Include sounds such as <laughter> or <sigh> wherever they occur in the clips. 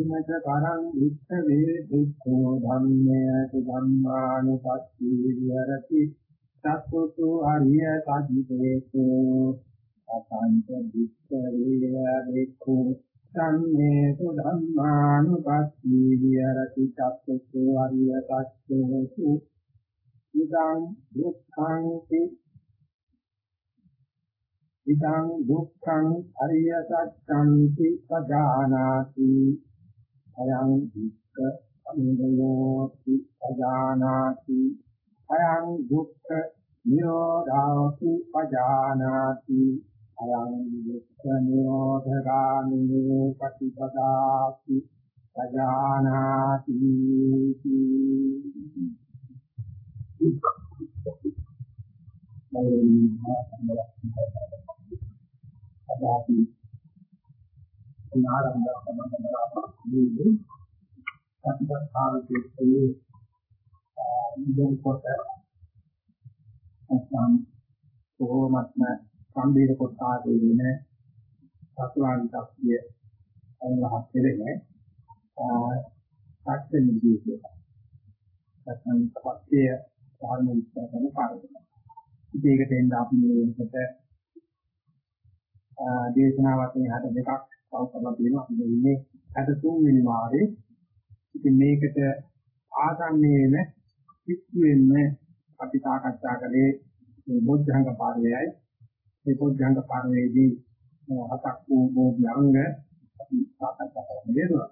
ඉමත කරං විත්ත වේ දුක්ඛෝ ධම්මය ධම්මානුපස්සී විහෙරති සත්තුතු ආර්ය සාධිතේකෝ අසංක විස්තරේ වේකු සම්මේසු ධම්මානුපස්සී විහෙරති සත්තුතු ආර්ය සාධිතේකෝ ඉදං දුක්ඛං ඉදං දුක්ඛං අරිය සත්‍යං සජානාති අයං දුක්ඛ සමුදයෝති සජානාති අයං දුක්ඛ නිරෝධාති පජානාති අයං දුක්ඛ නිරෝධගාමිනී පටිපදාති සජානාති අදාපි ආරම්භ සම්බන්ධව සතිපට්ඨානයේ ඉගෙන කොට නැත්නම් කොහොමත්ම සම්බීර කොට ආදී වෙන සතුරාන් ශක්තිය අනුලහත් වෙන්නේ සත්‍ය නිදීකේ නැත්නම් සත්‍ය ධර්ම විස්තර කරන කාර්යය. ඉතින් ඒකට එන්න අපි මේ වෙනකොට දේශනාවකින් හද දෙකක් තව කරලා තියෙනවා. අපි ඉන්නේ 63 වෙනි වාරේ. ඉතින් මේකට ආසන්නයේම පිටුවෙන්න අපි සාකච්ඡා කළේ මේ බොද්ධංග පාරයයි. මේ බොද්ධංග පාරයේදී හතක් වූ බෝධි අංග අපි සාකච්ඡා කරන්න දෙනවා.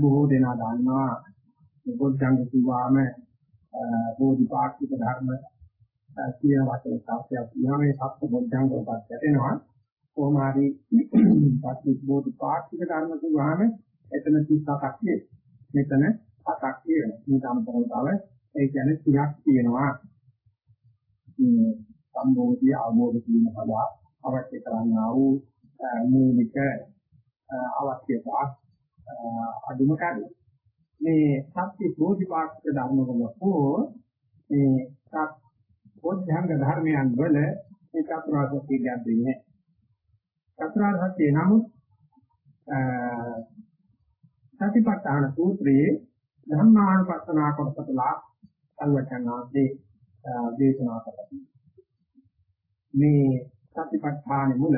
බොහෝ දෙනා දන්නවා මේ බොද්ධංග කිව්වාම බෝධිපාක්ෂික ධර්ම කියන වචන තාක්ෂයක් තියෙනවා මේ සත්‍ය බොද්ධංග වලට යටෙනවා කොහොම හරි සත්‍ය බෝධිපාක්ෂික ධර්ම කිව්වහම එතන 37ක් නේ. මෙතන 7ක් කියනවා මේ අමතරව තව ඒ කියන්නේ 30ක් තියෙනවා. මේ සම්බෝධිය අවබෝධ කිරීම සඳහා අවශ්‍ය කරන්නා වූ මූලික අවශ්‍යතා අදුම කරන්නේ මේ සත්‍ය බෝධිපාක්ෂික ධර්ම වල හෝ මේ සත් බෝධංග ධර්මයන් වල මේ චතුරාර්ය සත්‍ය කියන්නේ චතුරාර්ය සත්‍ය නමුත් සතිපට්ඨාන සූත්‍රයේ ධම්මානුපස්සනා කොටසලා අල්වචනාදී දේශනා කරලා මේ සතිපට්ඨාන මුල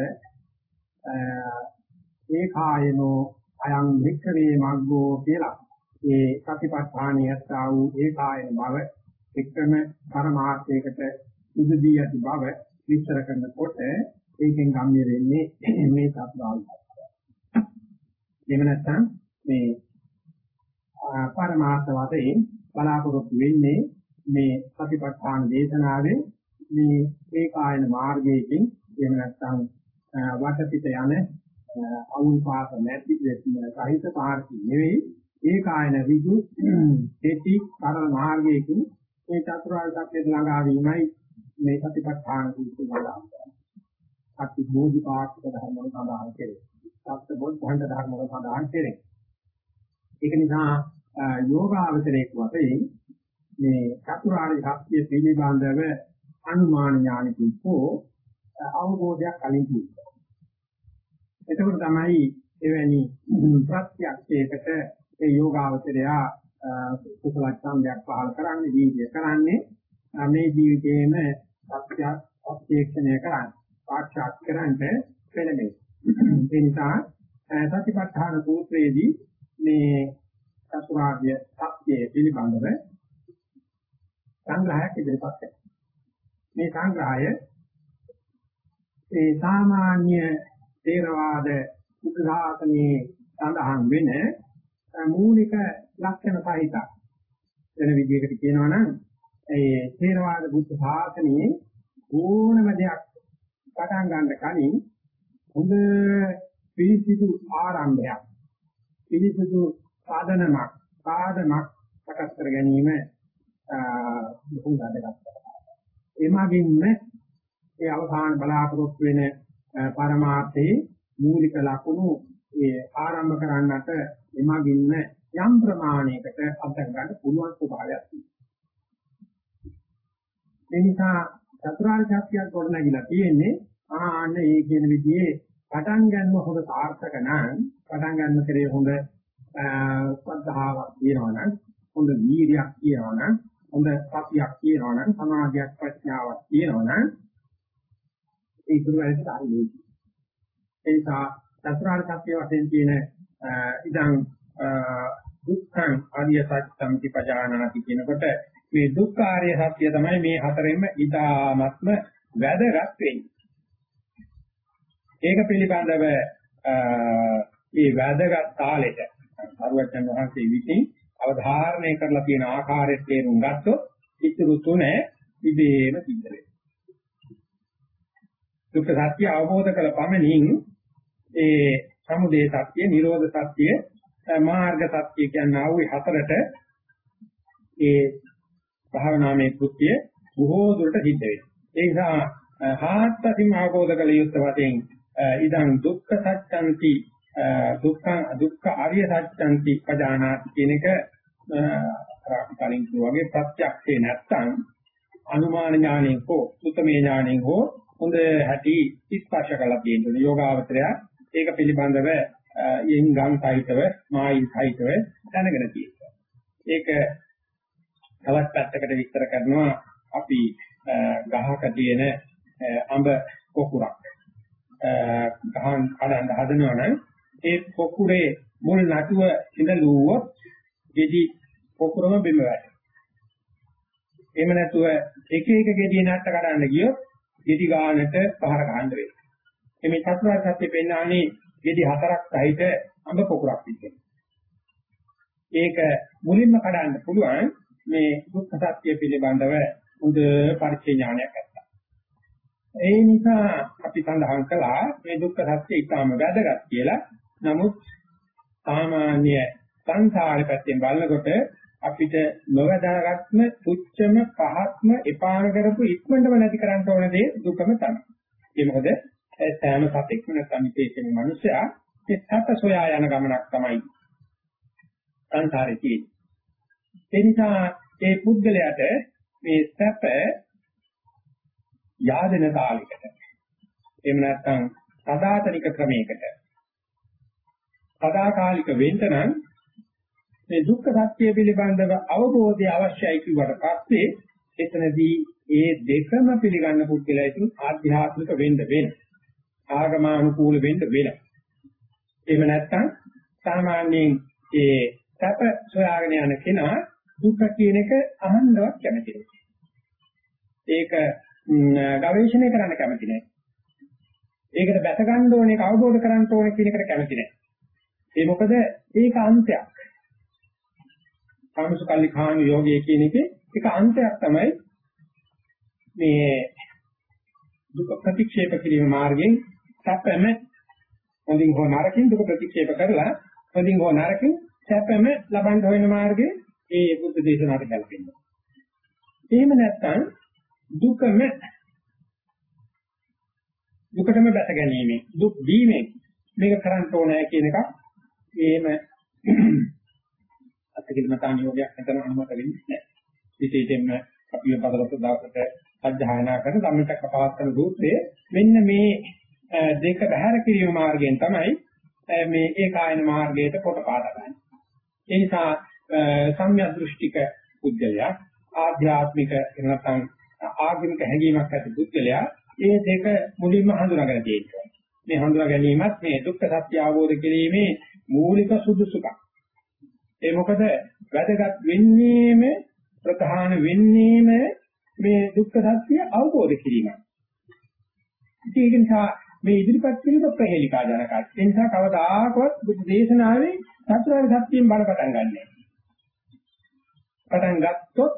ඒකායනෝ අයං වික්ඛවේ මග්ගෝ කියලා ඒ සතිපට්ඨානියත් ආ වූ ඒකායන බව එක්කම පරමාර්ථයකට උදදී ඇති බව විස්තර කරනකොට ඒකෙන් ගම්ම්‍ය වෙන්නේ <clears throat> මේ සත්‍යාවයි. එහෙම නැත්නම් මේ පරමාර්ථ වශයෙන් බලාපොරොත්තු වෙන්නේ මේ සතිපට්ඨාන දේශනාවේ මේ ඒකායන මාර්ගයෙන් එහෙම නැත්නම් වටපිට යන අවුල් පාස නැති සහිත පාර්ථි නෙවෙයි ඒකායන විදු <clears throat> දෙති කරන මාර්ගයකින් මේ චතුරාර්ය සත්‍යයට ළඟා වීමයි මේ සතිපට්ඨාන සූත්‍රය සඳහන් කරන්නේ. අති බෝධිපාක්ෂික ධර්ම වල සඳහන් කෙරේ. සත්‍ය බෝධි ධර්ම වල සඳහන් කෙරේ. ඒක නිසා යෝගාවචරයේ වශයෙන් මේ චතුරාර්ය සත්‍ය පිළිබඳව අනුමාන ඥානකින් හෝ අවබෝධයක් කලින් තියෙනවා. එතකොට තමයි එවැනි ප්‍රත්‍යක්ෂයකට ඒ යෝගාවචරයා කුසල ඡන්දයක් පහල කරන්නේ ජීවිතය කරන්නේ මේ ජීවිතේම සත්‍ය අත්‍යක්ෂණය කරන්නේ සාක්ෂාත් කරන්නේ වෙනමයි. ඒ නිසා සතිපට්ඨාන සූත්‍රයේදී මේ චතුරාර්ය සත්‍යය පිළිබඳව සංග්‍රහයක් ඉදිරිපත් කරනවා. මේ සංග්‍රහය ඒ සාමාන්‍ය තේරවාද උදාහරණයේ සඳහන් වෙන මූලික ලක්ෂණ සහිතක් වෙන විදිහකට කියනවා නම් ඒ තේරවාද බුද්ධ ශාසනයේ ඕනම දෙයක් පටන් ගන්න කලින් හොඳ පිළිසිදු ආරම්භයක් පිළිසිදු සාධනමක් සාධනමක් සකස් කර ගැනීම බොහෝ වැදගත්. එමගින්ම ඒ අවසාන බලාපොරොත්තු වෙන පරමාර්ථයේ මූලික ලක්ෂණ ඒ ආරම්භ කරන්නට එමගින්ම යම් ප්‍රමාණයකට අත්දැක ගන්න පුළුවන් ස්වභාවයක් තියෙනවා. ඒ නිසා චතුරාර්ය සත්‍යයක් ගොඩනැගිලා තියෙන්නේ ආන්න ඒ කියන විදිහේ පටන් ගන්න හොඳ සාර්ථක නම් පටන් ගන්න කරේ හොඳ ශ්‍රද්ධාවක් තියෙනවනම් හොඳ වීර්යයක් තියෙනවනම් හොඳ සතියක් තියෙනවනම් සමාධියක් ප්‍රඥාවක් තියෙනවනම් ඒ ගුරු වැඩට ආරම්භයි. ඒ නිසා චතුරාර්ය සත්‍ය වශයෙන් තියෙන ඉදන් දුක්ඛං ආර්ය සත්‍යම් තිපජානාති කියනකොට මේ දුක්ඛ ආර්ය සත්‍ය තමයි මේ හතරෙන්ම ඊ타ත්ම වැදගත් වෙන්නේ. ඒක පිළිබඳව මේ වැදගත් තාලෙට සරුවචන් වහන්සේ විසින් අවධාරණය කරලා තියෙන ආකාරයේ තේරුම් ගත්තොත් ඉතුරු තුන ඉබේම සිද්ධ වෙනවා. දුක්ඛ සත්‍ය අවබෝධ කළ පමණින් ඒ සමුදය සත්‍ය, නිරෝධ සත්‍ය, මාර්ග සත්‍ය කියන ආ වූ හතරට ඒ භාවනාමය කෘත්‍ය බොහෝ දුරට සිද්ධ වෙනවා. ඒ නිසා හාත්පසින් අවබෝධ කළ යුත්තේ වශයෙන් ඉදං දුක්ඛ සත්‍යන්ති දුක්ඛ දුක්ඛ ආර්ය සත්‍යන්ති පජානාති කියන එක කලින් වගේ ප්‍රත්‍යක්ෂේ නැත්තම් අනුමාන ඥාණයෙන් හෝ සුතමේ ඥාණයෙන් හෝ හොඳ හැටි ස්පර්ශ කළා තියෙනවා යෝගාවචරය ඒක පිළිබඳව යෙන් ගම් සහිතව මායින් සහිතව දැනගෙන තියෙනවා ඒක තවත් පැත්තකට විස්තර කරනවා අපි ගහක තියෙන අඹ කොකුරක් ගහන් කඩන්න හදනවා නම් ඒ කොකුරේ මුල් නටුව ඉඳලුවොත් ගෙඩි කොකුරම බිම වැටෙනවා. එහෙම නැතුව එක එක ගෙඩිය නැට්ට කඩන්න ගියොත් ගෙඩි ගානට පහර ගන්න වෙනවා. මේ චතුරාර්ය සත්‍ය පෙන්වන්නේ ගෙඩි හතරක් සහිත අඹ කොකුරක් විදිහට. ඒක මුලින්ම කඩන්න පුළුවන් මේ දුක්ඛ සත්‍ය පිළිබඳව හොඳ පරිචය ඥානයක් ඇත්තා. ඒ නිසා අපි සඳහන් කළා මේ දුක්ඛ සත්‍ය ඊටාම වැදගත් කියලා. නමුත් සාමාන්‍ය සංසාරේ පැත්තෙන් බලනකොට අපිට නොවැදාගත්ම තුච්චම පහත්ම එපාන කරපු ඉක්මනටම නැති කරන්න ඕන දේ දුකම තමයි. ඒ මොකද සෑම සතෙක්ම නැත්නම් විශේෂයෙන්ම මිනිසයා ඒ සත සොයා යන ගමනක් තමයි සංසාරේ තියෙන්නේ. ඒ නිසා ඒ පුද්ගලයාට මේ සැප yaadena කාලයකට. එහෙම නැත්නම් සදාතනික ක්‍රමයකට. සදාකාලික වෙන්න නම් මේ දුක්ඛ සත්‍ය පිළිබඳව අවබෝධය අවශ්‍යයි කිව්වට පස්සේ එතනදී ඒ දෙකම පිළිගන්න පුද්ගලයා ඉතින් ආධ්‍යාත්මික වෙන්න වෙන ආගමානුකූල වෙන්න වෙන එහෙම නැත්නම් සාමාන්‍යයෙන් ඒ සැප සොයාගෙන යන කෙනා දුක කියන එක අහන්නවත් කැමති නැහැ. ඒක ගවේෂණය කරන්න කැමති නැහැ. ඒකට බැස ගන්න ඕනේ අවබෝධ කරගන්න ඕනේ කියන එකට කැමති නැහැ. ඒ මොකද ඒක අන්තයක්. කාමසුකල්ලි කාණ යෝගයේ කියන එකේ ඒක අන්තයක් තමයි මේ දුක ප්‍රතික්ෂේප කිරීම මාර්ගයෙන් සැපම හොඳින් හෝ නරකින් දුක ප්‍රතික්ෂේප කරලා හොඳින් හෝ නරකින් සැපම ලබන්න හොයන මාර්ගයේ ඒ බුද්ධ දේශනාවට ගැලපෙන්නේ. එහෙම නැත්නම් දුකම දුකටම බැස ගැනීම දුක් දීමෙන් මේක කරන්න ඕනේ කියන එකක් එහෙම අත්කිලමතාන් යෝගයක් නැතන අනුමත වෙන්නේ නැහැ. විශේෂයෙන්ම අපි පදලත දවසට අධ්‍යයනා කරන ධම්මික කපාත්තන සූත්‍රයේ මෙන්න මේ දෙක බහැර කිරීම මාර්ගයෙන් තමයි මේ ඒකායන මාර්ගයට කොට පාදගන්නේ. ඒ නිසා සම්‍යක් දෘෂ්ටික පුද්ගලයා ආධ්‍යාත්මික නැත්නම් ආගමික හැඟීමක් ඇති පුද්ගලයා මේ දෙක මුලින්ම හඳුනාගෙන තියෙනවා. මේ හඳුනා ගැනීමත් මේ දුක්ඛ සත්‍ය අවබෝධ කිරීමේ මූලික සුදුසුකම්. ඒ මොකද වැදගත් වෙන්නේම ප්‍රධාන වෙන්නේම මේ දුක්ඛ සත්‍ය අවබෝධ කිරීමයි. ඒක නිසා මේ ඉදිරිපත් කිරීම ප්‍රහේලිකා ජනකයි. ඒ නිසා කවදාකවත් බුද්ධ දේශනාවේ චතුරාර්ය සත්‍යයෙන් බල පටන් ගන්නෑ. පටන් ගත්තොත්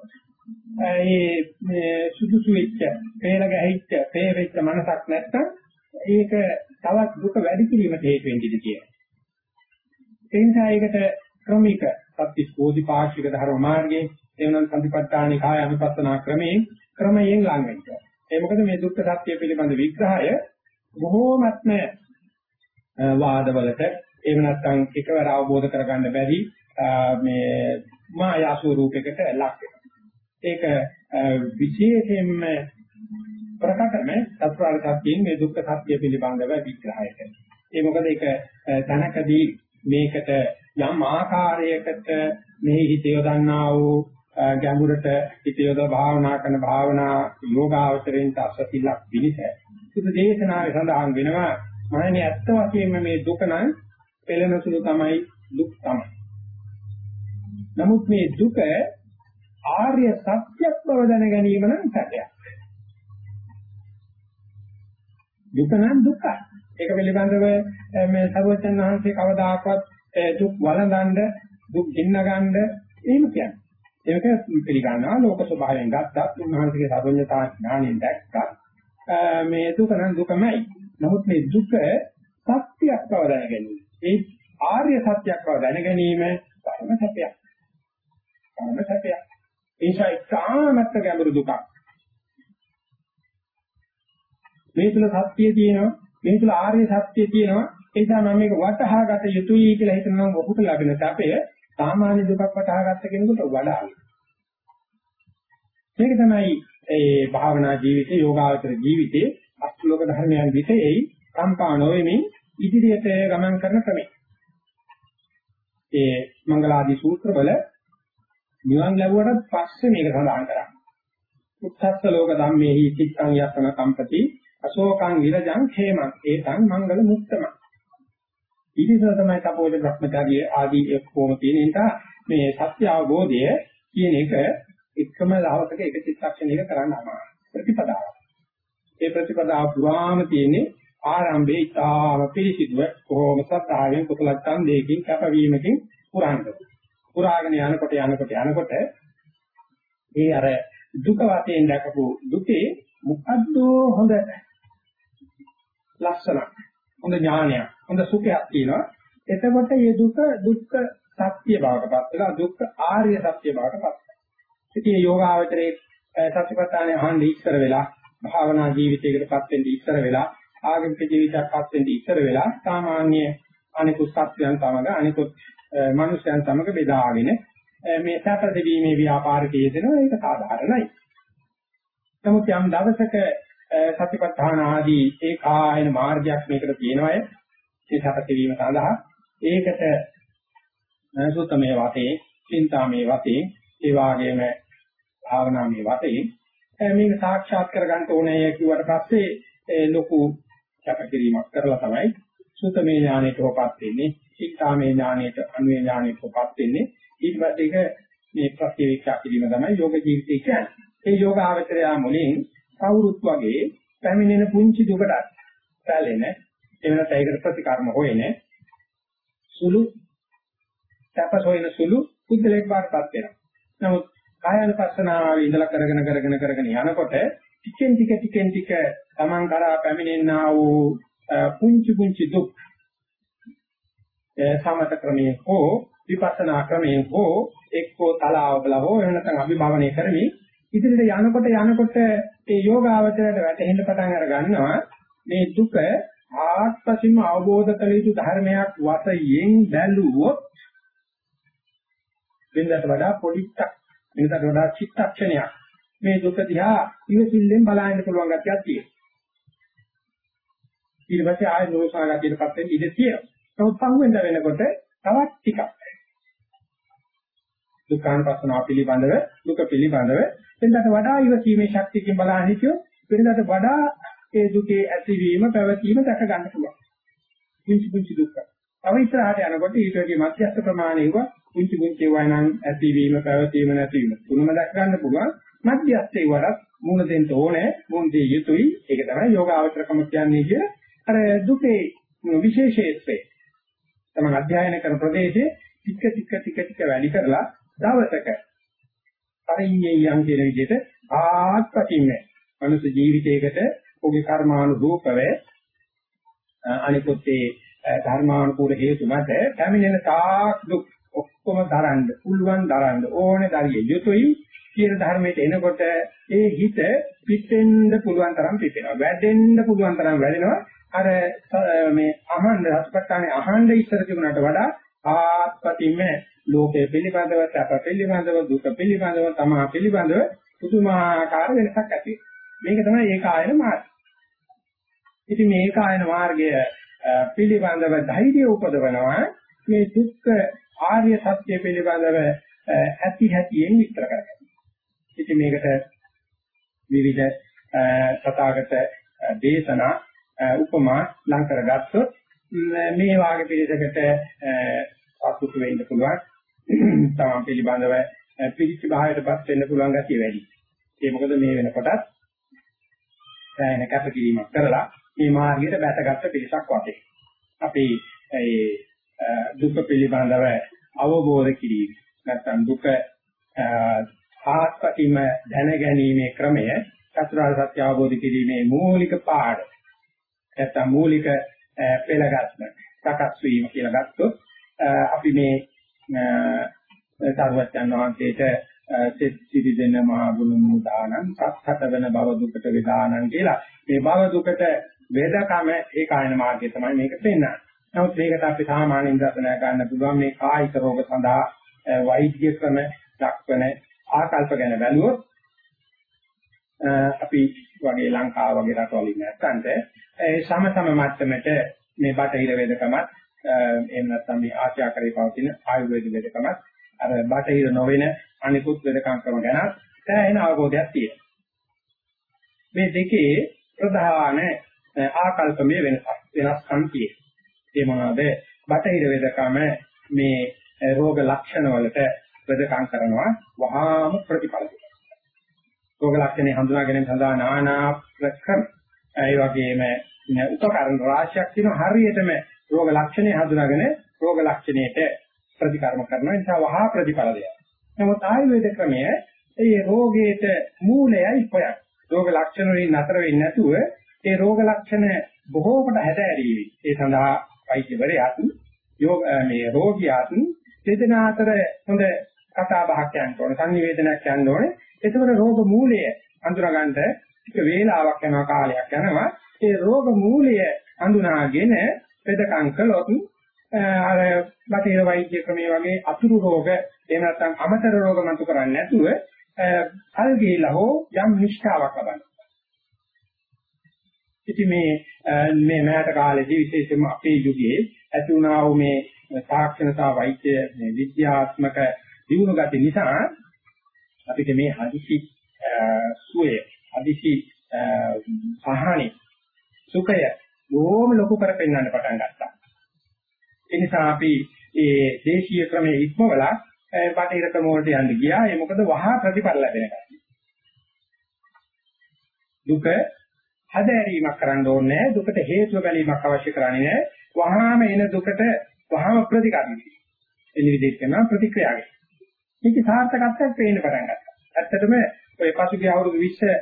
ඒ සුදුසු වෙච්ච, පේන ගැහිච්ච, පේ වෙච්ච මනසක් නැත්තම් ඒක තවත් දුක වැඩි කිරීමට හේතු වෙන්නේ කියලා. ඒ නිසා ඒකට ක්‍රමික සත්‍විස් බෝධිපාක්ෂික ධර්ම මාර්ගයේ එවනම් සම්පත්තානේ කාය අනුපස්සනා ක්‍රමයෙන් ක්‍රමයෙන් ලඟ වෙනවා. ඒ මොකද මේ දුක්ඛ සත්‍ය පිළිබඳ විග්‍රහය බොහෝමත්ම වාදවලට එහෙම නැත්නම් එකවර අවබෝධ කරගන්න බැරි මේ මායා ස්වරූපයකට ලක් වෙනවා. ඒක විශේෂයෙන්ම ප්‍රකටම චතුරාර්ය සත්‍යයෙන් මේ දුක්ඛ සත්‍ය පිළිබඳව විග්‍රහය කරනවා. ඒ මොකද ඒක තනකදී මේකට යම් ආකාරයකට මේ හිත යොදන්නා වූ ගැඹුරට හිත යොද භාවනා කරන භාවනා යෝගාවචරයෙන් අසතිලක් පිළිස සුදු දේශනාවේ සඳහන් වෙනවා මහණෙනි ඇත්ත වශයෙන්ම මේ දුක නම් පෙළෙන සුළු තමයි දුක් තමයි. නමුත් මේ දුක ආර්ය සත්‍යයක් බව දැන ගැනීම නම් සත්‍යයක්. දුක නම් දුකයි. ඒක පිළිබඳව මේ සර්වචන් වහන්සේ කවදාකවත් දුක් වළඳන්න දුක් ගෙන්න ගන්න එහෙම කියන්නේ. ඒක පිළිගන්නවා ලෝක ස්වභාවයෙන් ගත්තත් උන්වහන්සේගේ සර්වඥතා ඥාණයෙන් දැක්කත් මේ දුක නම් දුකමයි. නමුත් මේ දුක සත්‍යයක් බව දැන ගැනීම. ඒ ආර්ය සත්‍යයක් බව දැන ගැනීම පරම සත්‍යයක්. පරම සත්‍යයක්. ඒසයි කාමත්ත ගැඹුරු දුකක්. මේ තුල සත්‍යය තියෙනවා, මේ තුල ආර්ය සත්‍යය තියෙනවා. ඒ නිසා මම මේක වටහා ගත යුතුයි කියලා හිතනවා ඔහුට ලැබෙන තපය සාමාන්‍ය දුකක් වටහා ගත්ත කෙනෙකුට වඩා. මේක තමයි ඒ භාවනා ජීවිතේ, යෝගාවචර ජීවිතේ අස්ලෝක ධර්මයන් විතේයි කම්පා නොවෙමින් ඉදිරියට ගමන් කරන ක්‍රමය. ඒ මංගලාදී සූත්‍රවල නිවන් ලැබුවට පස්සේ මේක සඳහන් කරන්නේ. උත්තස්ස ලෝක ධම්මේහි චිත්තං යස්සන කම්පති අශෝකං විරජං khemං ඒතං මංගල මුක්තම. ඊටසර තමයි තපෝද භ්‍රමචාරිය ආදී එක්කෝම තියෙන නිසා මේ සත්‍ය අවබෝධය කියන එක එකම දවසක එක චිත්තක්ෂණයක කරන්න අමාරුයි. ප්‍රතිපදාවක්. ඒ ප්‍රතිපදාව පුරාම තියෙන්නේ ආරම්භයේ ඉතාම පිළිසිදුව කොහොම සත්‍යාවෙන් කුසල ඡන්දයකින් කැපවීමකින් පුරාන්නේ. පුරාගෙන යනකොට යනකොට යනකොට ඒ අර දුක වශයෙන් දැකපු දුකේ මොකද්ද හොඳ ලක්ෂණ හොඳ ඥානයක් හොඳ සුඛයක් තියෙනවා. එතකොට මේ දුක දුක්ඛ සත්‍ය බවටපත් වෙලා දුක්ඛ ආර්ය සත්‍ය බවටපත් වෙනවා. ඉතින් යෝගාවචරයේ සත්‍යපතානේ අහන්නේ ඉස්සර වෙලා භාවනා ජීවිතයකටපත් වෙන්න ඉස්සර වෙලා ආගමික ජීවිතයක්පත් වෙන්න ඉස්සර වෙලා සාමාන්‍ය අනිකුත් සත්‍යයන් සමග අනිකුත් මනුෂ්‍යයන් සමග බෙදාගෙන මේ සැප දෙවීමේ ව්‍යාපාරිකයේ දෙනවා ඒක සාධාරණයි. නමුත් යම් දවසක සතිපට්ඨාන ආදී ඒ කායන මාර්ගයක් මේකට තියෙනවය. ඒ සැප දෙවීම සඳහා ඒකට සුත්තමේ වතේ, චින්තාමේ වතේ, ඒ වාගේම භාවනාමේ වතේ මේක සාක්ෂාත් කරගන්න ඕනේ කියුවට පස්සේ ලොකු කැපකිරීමක් කරලා තමයි සුතමේ ඥානෙට හොපත් වෙන්නේ. චිත්තාමේ ඥානෙට අනුවේ ඥානෙට හොපත් වෙන්නේ. ඊට පස්සේ ඒක මේ ප්‍රතිවික්ෂා කිරීම තමයි යෝග ජීවිතය කියන්නේ. ඒ යෝග ආවචරය මුලින් කවුරුත් වගේ පැමිණෙන පුංචි දුකටත් පැලෙන එවනත් ඒකට ප්‍රතිකර්ම හොයන සුළු තපසොයින සුළු බුද්ධලෙක් බාටපත් වෙනවා. නමුත් කායानुපස්සනාවේ ඉඳලා කරගෙන කරගෙන කරගෙන යනකොට ටිකෙන් ටික ටිකෙන් ටික Taman කරා පැමිණෙනා වූ පුංචි පුංචි දුක් සමත ක්‍රමයේ හෝ විපස්සනා ක්‍රමයේ හෝ එක්කෝ තලාවබල හෝ එහෙම නැත්නම් අභිභවනය කරමින් ඉදිරියට යනකොට යනකොට ඒ යෝගාවචරයට වැටෙන්න පටන් අර ගන්නවා මේ දුක ආත්පසින්ම අවබෝධ කළ යුතු ධර්මයක් වශයෙන් බැලුවොත් වෙනදාට වඩා පොඩික් වෙනදාට වඩා චිත්තක්ෂණයක් මේ දුක දිහා ඉවසිල්ලෙන් බලන්න පුළුවන් ගැතියක් තියෙනවා ඊට පස්සේ ආය ලෝසාගතියටපත් වෙන්න ඉඩ තියෙනවා. නමුත් පහුවෙන්ද වෙනකොට තවත් ටිකක් දුක්ඛානුපස්සනාව පිළිබඳව දුක පිළිබඳව වෙනදාට වඩා ඉවසීමේ ශක්තියකින් බලන්න හිතියොත් වෙනදාට වඩා ඒ දුකේ ඇතිවීම පැවතීම දැක ගන්න පුළුවන්. පුංචි පුංචි දුක්ඛ. තව ඉස්සරහට යනකොට ඊට වඩා මධ්‍යස්ථ ප්‍රමාණයක පුංචි පුංචි වයින්නම් ඇතිවීම පැවතීම නැතිවීම තුනම දැක ගන්න පුළුවන්. මධ්‍යස්ථේ වඩා මුණ දෙන්න ඕනේ මුණ දෙය යුතුයි. ඒක තමයි යෝගාවචරකම කියන්නේ කිය අර දුකේ විශේෂේත්‍රය තමයි අධ්‍යයනය කරන ප්‍රදේශයේ ටික ටික ටික ටික වැඩි කරලා දවසක පරිඤ්ඤය යම් කියන විදිහට ආත්පතින්ම මනුෂ්‍ය ජීවිතයකට ඔහුගේ කර්මානුරූපව අනිකුත් ඒ ධර්මානුකූල හේතු මත පැමිණෙන තාක් දුක් ඔක්කොම දරන්න පුළුවන් දරන්න ඕනේ දරිය යුතුයි කියන ධර්මයට එනකොට ඒ හිත පිටෙන්න පුළුවන් තරම් පිටෙනවා. වැඩෙන්න පුළුවන් තරම් වැඩෙනවා. අර මේ අහන්න රසපත්තානේ අහන්න ඉස්සර තිබුණාට වඩා ආත්පතින්ම ලෝකයේ පිළිබඳව සැප පිළිබඳව දුක පිළිබඳව තමා පිළිබඳව පුදුමාකාර වෙනසක් ඇති මේක තමයි ඒක ආයන මාර්ගය. ඉතින් මේක ආයන මාර්ගය පිළිබඳව ධෛර්යය උපදවනවා මේ දුක්ඛ ආර්ය සත්‍ය පිළිබඳව ඇති හැටියෙන් විස්තර කරගන්න. ඉතින් මේකට විවිධ සතාගත දේශනා උපමා ලං කරගත්තොත් මේ වාගේ පිළිදකට සතුටු වෙන්න පුළුවන්. තමන් පිළිබඳව පිළිච්ච භාවයටපත් වෙන්න පුළුවන් ගැතිය වැඩි. ඒ මොකද මේ වෙනකොටත් සෑහෙන කැපකිරීමක් කරලා මේ මාර්ගයට බැසගත්ත පිරිසක් වශයෙන්. අපි ඒ දුක පිළිබඳව අවබෝධ කිරීම නැත්නම් දුක ආත්පතිම දැනගැනීමේ ක්‍රමය චතුරාර්ය සත්‍ය අවබෝධ කිරීමේ මූලික පාඩ නැත්නම් මූලික පෙළගස්ම සකස් වීම කියලා ගත්තොත් අපි මේ සාරවත්යන් වහන්සේට සෙත් සිරි දෙන මහා ගුණ දානං සත්හත වෙන භව දුකට වේදානං කියලා මේ භව දුකට වේදකම ඒකායන මාර්ගය තමයි මේක පෙන්වන්නේ. නමුත් මේකට අපි සාමාන්‍යයෙන් දර්ශනය ගන්න පුළුවන් මේ කායික රෝග සඳහා වෛද්‍ය ක්‍රම දක්වන ආකල්ප ගැන බැලුවොත් අපි වගේ ලංකාව වගේ රටවල ඉන්න නැත්නම් ඒ සම සම මට්ටමට මේ බටහිර වේදකමත් එහෙම නැත්නම් මේ ආශ්‍යාකරේ පවතින ආයුර්වේද වේදකමත් අර බටහිර නොවන අනිකුත් වේදකම් ක්‍රම ගැන දැනෙන අවබෝධයක් තියෙනවා. මේ දෙකේ ප්‍රධාන ආකල්පමය වෙනසක් වෙනස්කම් තියෙනවා. ඒ මොනවාද? බටහිර වේදකම මේ රෝග ලක්ෂණ වලට වෙදකම් කරනවා වහාම ප්‍රතිඵල දෙනවා. රෝග ලක්ෂණ හඳුනා ගැනීම සඳහා নানা ක්‍රම ඒ වගේම උපකරණ රාශියක් තියෙනවා හරියටම රෝග ලක්ෂණය හඳුනාගෙන රෝග ලක්ෂණයට ප්‍රතිකර්ම කරනවා ඒ නිසා වහා ප්‍රතිඵල දෙනවා. නමුත් ආයුර්වේද ක්‍රමය ඒ රෝගයට මූලයයි හොයන්නේ. රෝග ලක්ෂණ වලින් නතර වෙන්නේ නැතුව ඒ රෝග ලක්ෂණ බොහෝ කොට හැදෑරීවි. ඒ සඳහා වෛද්‍යවරයාත් යෝග මේ රෝගියාත් දෙදෙනා අතර හොඳ කතා බහක් යන්න ඕනේ සංනිවේදනයක් යන්න ඕනේ එතකොට රෝග මූලය අඳුරගන්න ටික වේලාවක් යනවා කාලයක් යනවා ඒ රෝග මූලය අඳුනාගෙන පෙදකම් කළොත් අර බටහිර වෛද්‍ය ක්‍රමයේ වගේ අතුරු රෝග එහෙම නැත්නම් අමතර රෝග මතු කරන්නේ නැතුව කල් ගිහිලා හෝ යම් නිෂ්ඨාවක් ලබන්න. ඉතින් මේ මේ මෑත කාලේදී විශේෂයෙන්ම අපේ යුගයේ ඇති වුණා වූ මේ තාක්ෂණ සහ වෛද්‍ය මේ විද්‍යාත්මක දියුණු ගති නිසා අපිට මේ හදිසි සුවය හදිසි සහනි සුඛය බොහොම ලොකු කර පෙන්වන්න පටන් ගත්තා. ඒ නිසා අපි ඒ දේශීය ක්‍රමයේ ඉක්මවලා බටහිර ක්‍රම වලට යන්න ගියා. ඒ මොකද වහා ප්‍රතිඵල ලැබෙන එකයි. දුක හදෑරීමක් කරන්න ඕනේ නැහැ. දුකට හේතුව බැලීමක් අවශ්‍ය කරන්නේ නැහැ. වහාම එන දුකට වහාම ප්‍රතිකර්ම. එනි විදිහට කරනවා ප්‍රතික්‍රියාවයි. මේක සාර්ථකත්වයක් පේන්න පටන් ගත්තා. ඇත්තටම ඔය පසුගිය අවුරුදු 20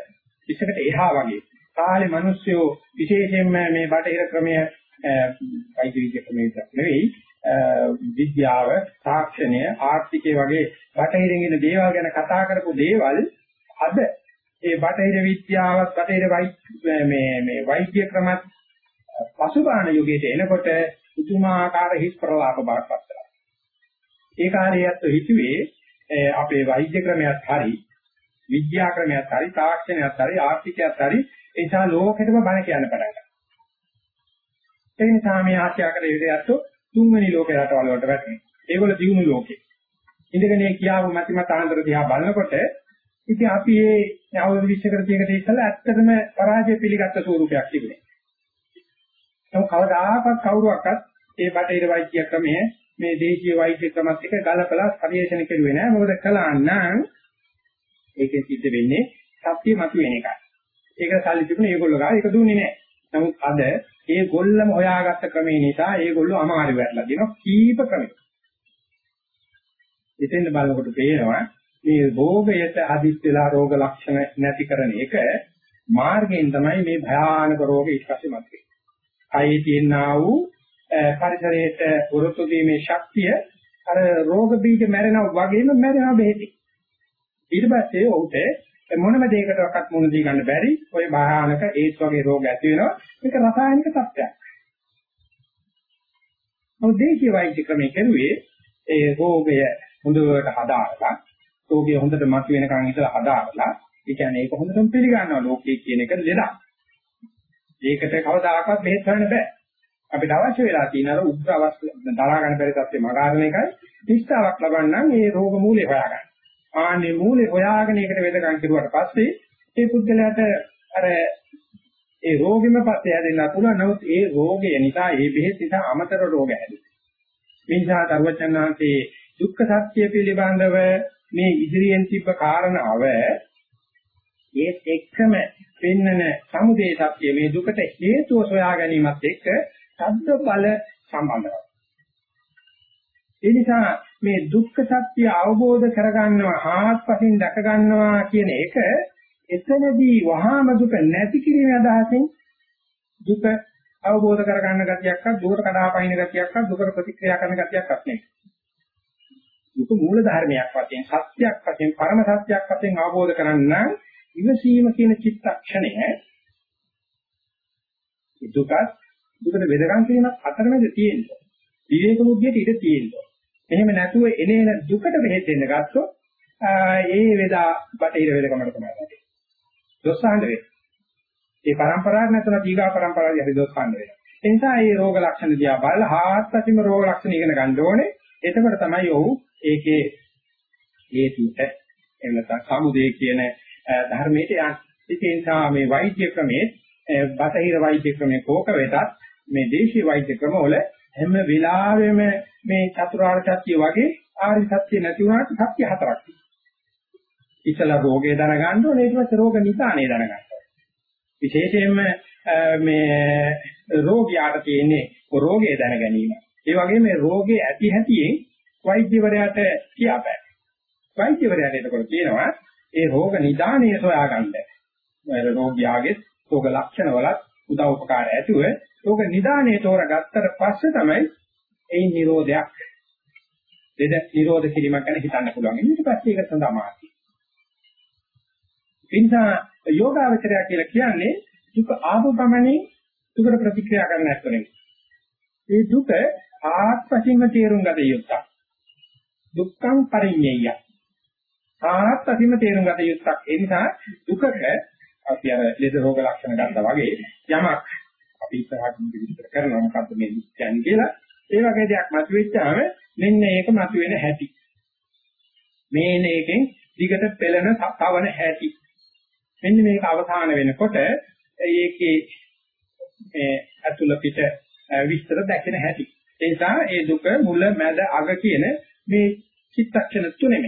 20කට එහා වගේ කාලේ මිනිස්සු විශේෂයෙන්ම මේ බටහිර ක්‍රමය වෛද්‍ය විද්‍යා ක්‍රමයක් නෙවෙයි විද්‍යාව, තාක්ෂණය, ආර්ථිකය වගේ බටහිරින් එන දේවල් ගැන කතා කරපු දේවල් අද ඒ බටහිර විද්‍යාවත් බටහිර මේ මේ වෛද්‍ය ක්‍රමත් පසුබාහන යුගයට එනකොට පුදුමාකාර හිස් ප්‍රලාප බාරපත් කරනවා. ඒ කාර්යයත් හිතුවේ අපේ වෛද්‍ය ක්‍රමයක් හරි විද්‍යා ක්‍රමයක් හරි තාක්ෂණයක් හරි ආර්ථිකයක් හරි ඒ නිසා ලෝකෙටම බණ කියන්න පටන් ගත්තා. ඒ නිසා මේ ආශ්‍යාකර විදයන්තු තුන්වෙනි ලෝකේ රටවල් වලට වැටෙනවා. ඒගොල්ලෝ දියුණු ලෝකේ. ඉඳගෙන මේ කියාවු මතිමත ආන්තර දිහා බලනකොට ඉතින් අපි මේ අවුරුදු 20කට 30කට ඉස්සෙල්ලා ඇත්තටම පරාජය පිළිගත්ත ස්වරූපයක් තිබුණේ. නමුත් කවදාකවත් කවුරුවක්වත් ඒ බටහිර වෛද්‍ය ක්‍රමයේ මේ දේශීය වෛද්‍ය ක්‍රමත් එක්ක ගලපලා පරිශන කෙරුවේ නැහැ. මොකද කළා නම් ඒකෙන් සිද්ධ වෙන්නේ සත්‍ය මතුවෙන එකයි. ඒක සල්ලි තිබුණේ ඒගොල්ලෝ ගාව ඒක දුන්නේ නැහැ. නමුත් අද ඒ ගොල්ලම හොයාගත්ත ක්‍රමේ නිසා ඒගොල්ලෝ අමාරු වෙලා දෙනවා කීප ක්‍රමයක. එතෙන්ද බලනකොට පේනවා මේ රෝගයට අදිස් වෙලා රෝග ලක්ෂණ නැති කරන එක මාර්ගයෙන් තමයි මේ භයානක රෝග ඊට පස්සේ මතුවේ. කයේ තියෙනා වූ පරිසරයට වරොත්තු දීමේ ශක්තිය අර රෝග බීජ මැරෙනවා වගේම මැරෙනවා බෙහෙතේ. ඊට පස්සේ ඔහුට මොනම දෙයකටවත් මුණ දී ගන්න බැරි ඔය භයානක ඒත් වගේ රෝග ඇති වෙනවා. මේක රසායනික තත්ත්වයක්. නමුත් දේශීය වෛද්‍ය ක්‍රමයේ කරුවේ ඒ රෝගය හොඳට හදාarලා රෝගය හොඳට මතුවෙනකන් ඉඳලා හදාarලා ඒ කියන්නේ ඒක හොඳටම පිළිගන්නවා ලෝකයේ කියන එක ලෙඩක්. ඒකට කවදාකවත් බෙහෙත් හොයන්න බෑ. අපිට අවශ්‍ය වෙලා තියෙන අර උග්‍ර අවස්ථ දරා ගන්න බැරි තත්ත්වේ මගාරණ එකයි නිස්සාවක් ලබන්නම් මේ රෝග මූලේ හොයාගන්න. ආන්නේ මූලේ හොයාගෙන ඒකට වෙදකම් කෙරුවට පස්සේ ඒ පුද්ගලයාට අර ඒ රෝගෙම පස්සේ හැදෙන්න පුළුවන්. නමුත් ඒ රෝගය නිසා ඒ බෙහෙත් නිසා අමතර රෝග හැදෙනවා. මේ නිසා දරුවචනාංශේ දුක්ඛ සත්‍ය පිළිබඳව මේ ඉදිරියෙන් තිබ්බ කාරණාව ඒත් එක්කම පෙන්නන සමුදේ සත්‍ය මේ දුකට හේතුව සොයා ගැනීමත් එක්ක ශබ්ද බල සම්බන්ධයි. ඒ නිසා මේ දුක්ඛ සත්‍ය අවබෝධ කරගන්නවා ආත්පසින් දැක ගන්නවා කියන එක එතනදී වහාම දුක නැති කිරීමේ අදහසින් දුක අවබෝධ කරගන්න ගතියක්වත් දුකට කඩාපනින ගතියක්වත් දුකට ප්‍රතික්‍රියා කරන ගතියක්වත් නෙවෙයි. දුක මූල ධර්මයක් වශයෙන් සත්‍යයක් වශයෙන් පරම සත්‍යයක් වශයෙන් අවබෝධ කරගන්න ඉවසීම කියන චිත්තක්ෂණය දුක උකට වෙදකම් කිරීමක් අතරමැද තියෙනවා. විවේක බුද්ධියට ඉඩ තියෙනවා. එහෙම නැතුව එනේන දුකට බෙහෙත් දෙන්න ගත්තොත් ඒ වේදා බටහිර වේදකමකට තමයි වැටෙන්නේ. දොස්සහඳ වෙනවා. ඒ પરම්පරාවක් නැතුව දීගා પરම්පරාවයි හරි දොස්සහඳ වෙනවා. ඒ නිසා මේ රෝග ලක්ෂණ දිහා බලලා හාත්පසින්ම රෝග ලක්ෂණ ඉගෙන ගන්න ඕනේ. එතකොට තමයි ඔහු ඒකේ හේතුට එන්නත සමුදේ කියන ධර්මයට යන්නේ. ඒ නිසා මේ වෛද්‍ය ක්‍රමයේ බටහිර වෛද්‍ය ක්‍රමයේ කෝක වෙතත් මේ දේශීය වෛද්‍ය ක්‍රමවල හැම වෙලාවෙම මේ චතුරාර්ය සත්‍ය වගේ ආර්ය සත්‍ය නැති වුණාට සත්‍ය හතරක් තියෙනවා. ඉතලා රෝගය දැනගන්න ඕනේ ඊට පස්සේ රෝග නිදානේ දැනගන්න ඕනේ. විශේෂයෙන්ම මේ රෝගියාට තියෙන්නේ රෝගය දැන ගැනීම. ඒ වගේම මේ රෝගේ ඇති හැටියෙන් වෛද්‍යවරයාට කියාපෑ. වෛද්‍යවරයාට එතකොට කියනවා ඒ රෝග නිදානය සොයාගන්න. ඒ රෝගියාගේ රෝග ලක්ෂණ වලත් උදව් උපකාර ඇතුව රෝග නිදානය තෝරගත්තට පස්සේ තමයි ඒ නිරෝධයක් දෙද නිරෝධ කිරීමක් ගැන හිතන්න පුළුවන්. ඊට පස්සේ ඒක සඳහා මාර්ගය. ඒ නිසා යෝගාවචරය කියලා කියන්නේ දුක ආපු පමණින් දුකට ප්‍රතික්‍රියා කරන්න නැත්නම්. මේ දුක ආත්පසින්ම තේරුම් ගත යුත්තක්. දුක්ඛං පරිඤ්ඤය. ආත්පසින්ම තේරුම් ගත යුත්තක්. ඒ නිසා දුකට අපි අර ලෙඩ රෝග ලක්ෂණ ගන්නවා වගේ යමක් අපි ඉස්සරහට විස්තර කරනවා මොකද්ද මේ දුක් කියන්නේ කියලා. ඒ වගේ දෙයක් මතුවෙච්චාම මෙන්න ඒක මතුවෙන හැටි. මේන එකෙන් දිගට පෙළෙන තවන හැටි. මෙන්න මේක අවසාන වෙනකොට ඒකේ මේ අතුල පිට විස්තර දැකෙන හැටි. ඒ නිසා ඒ දුක මුල මැද අග කියන මේ චිත්තක්ෂණ තුනේම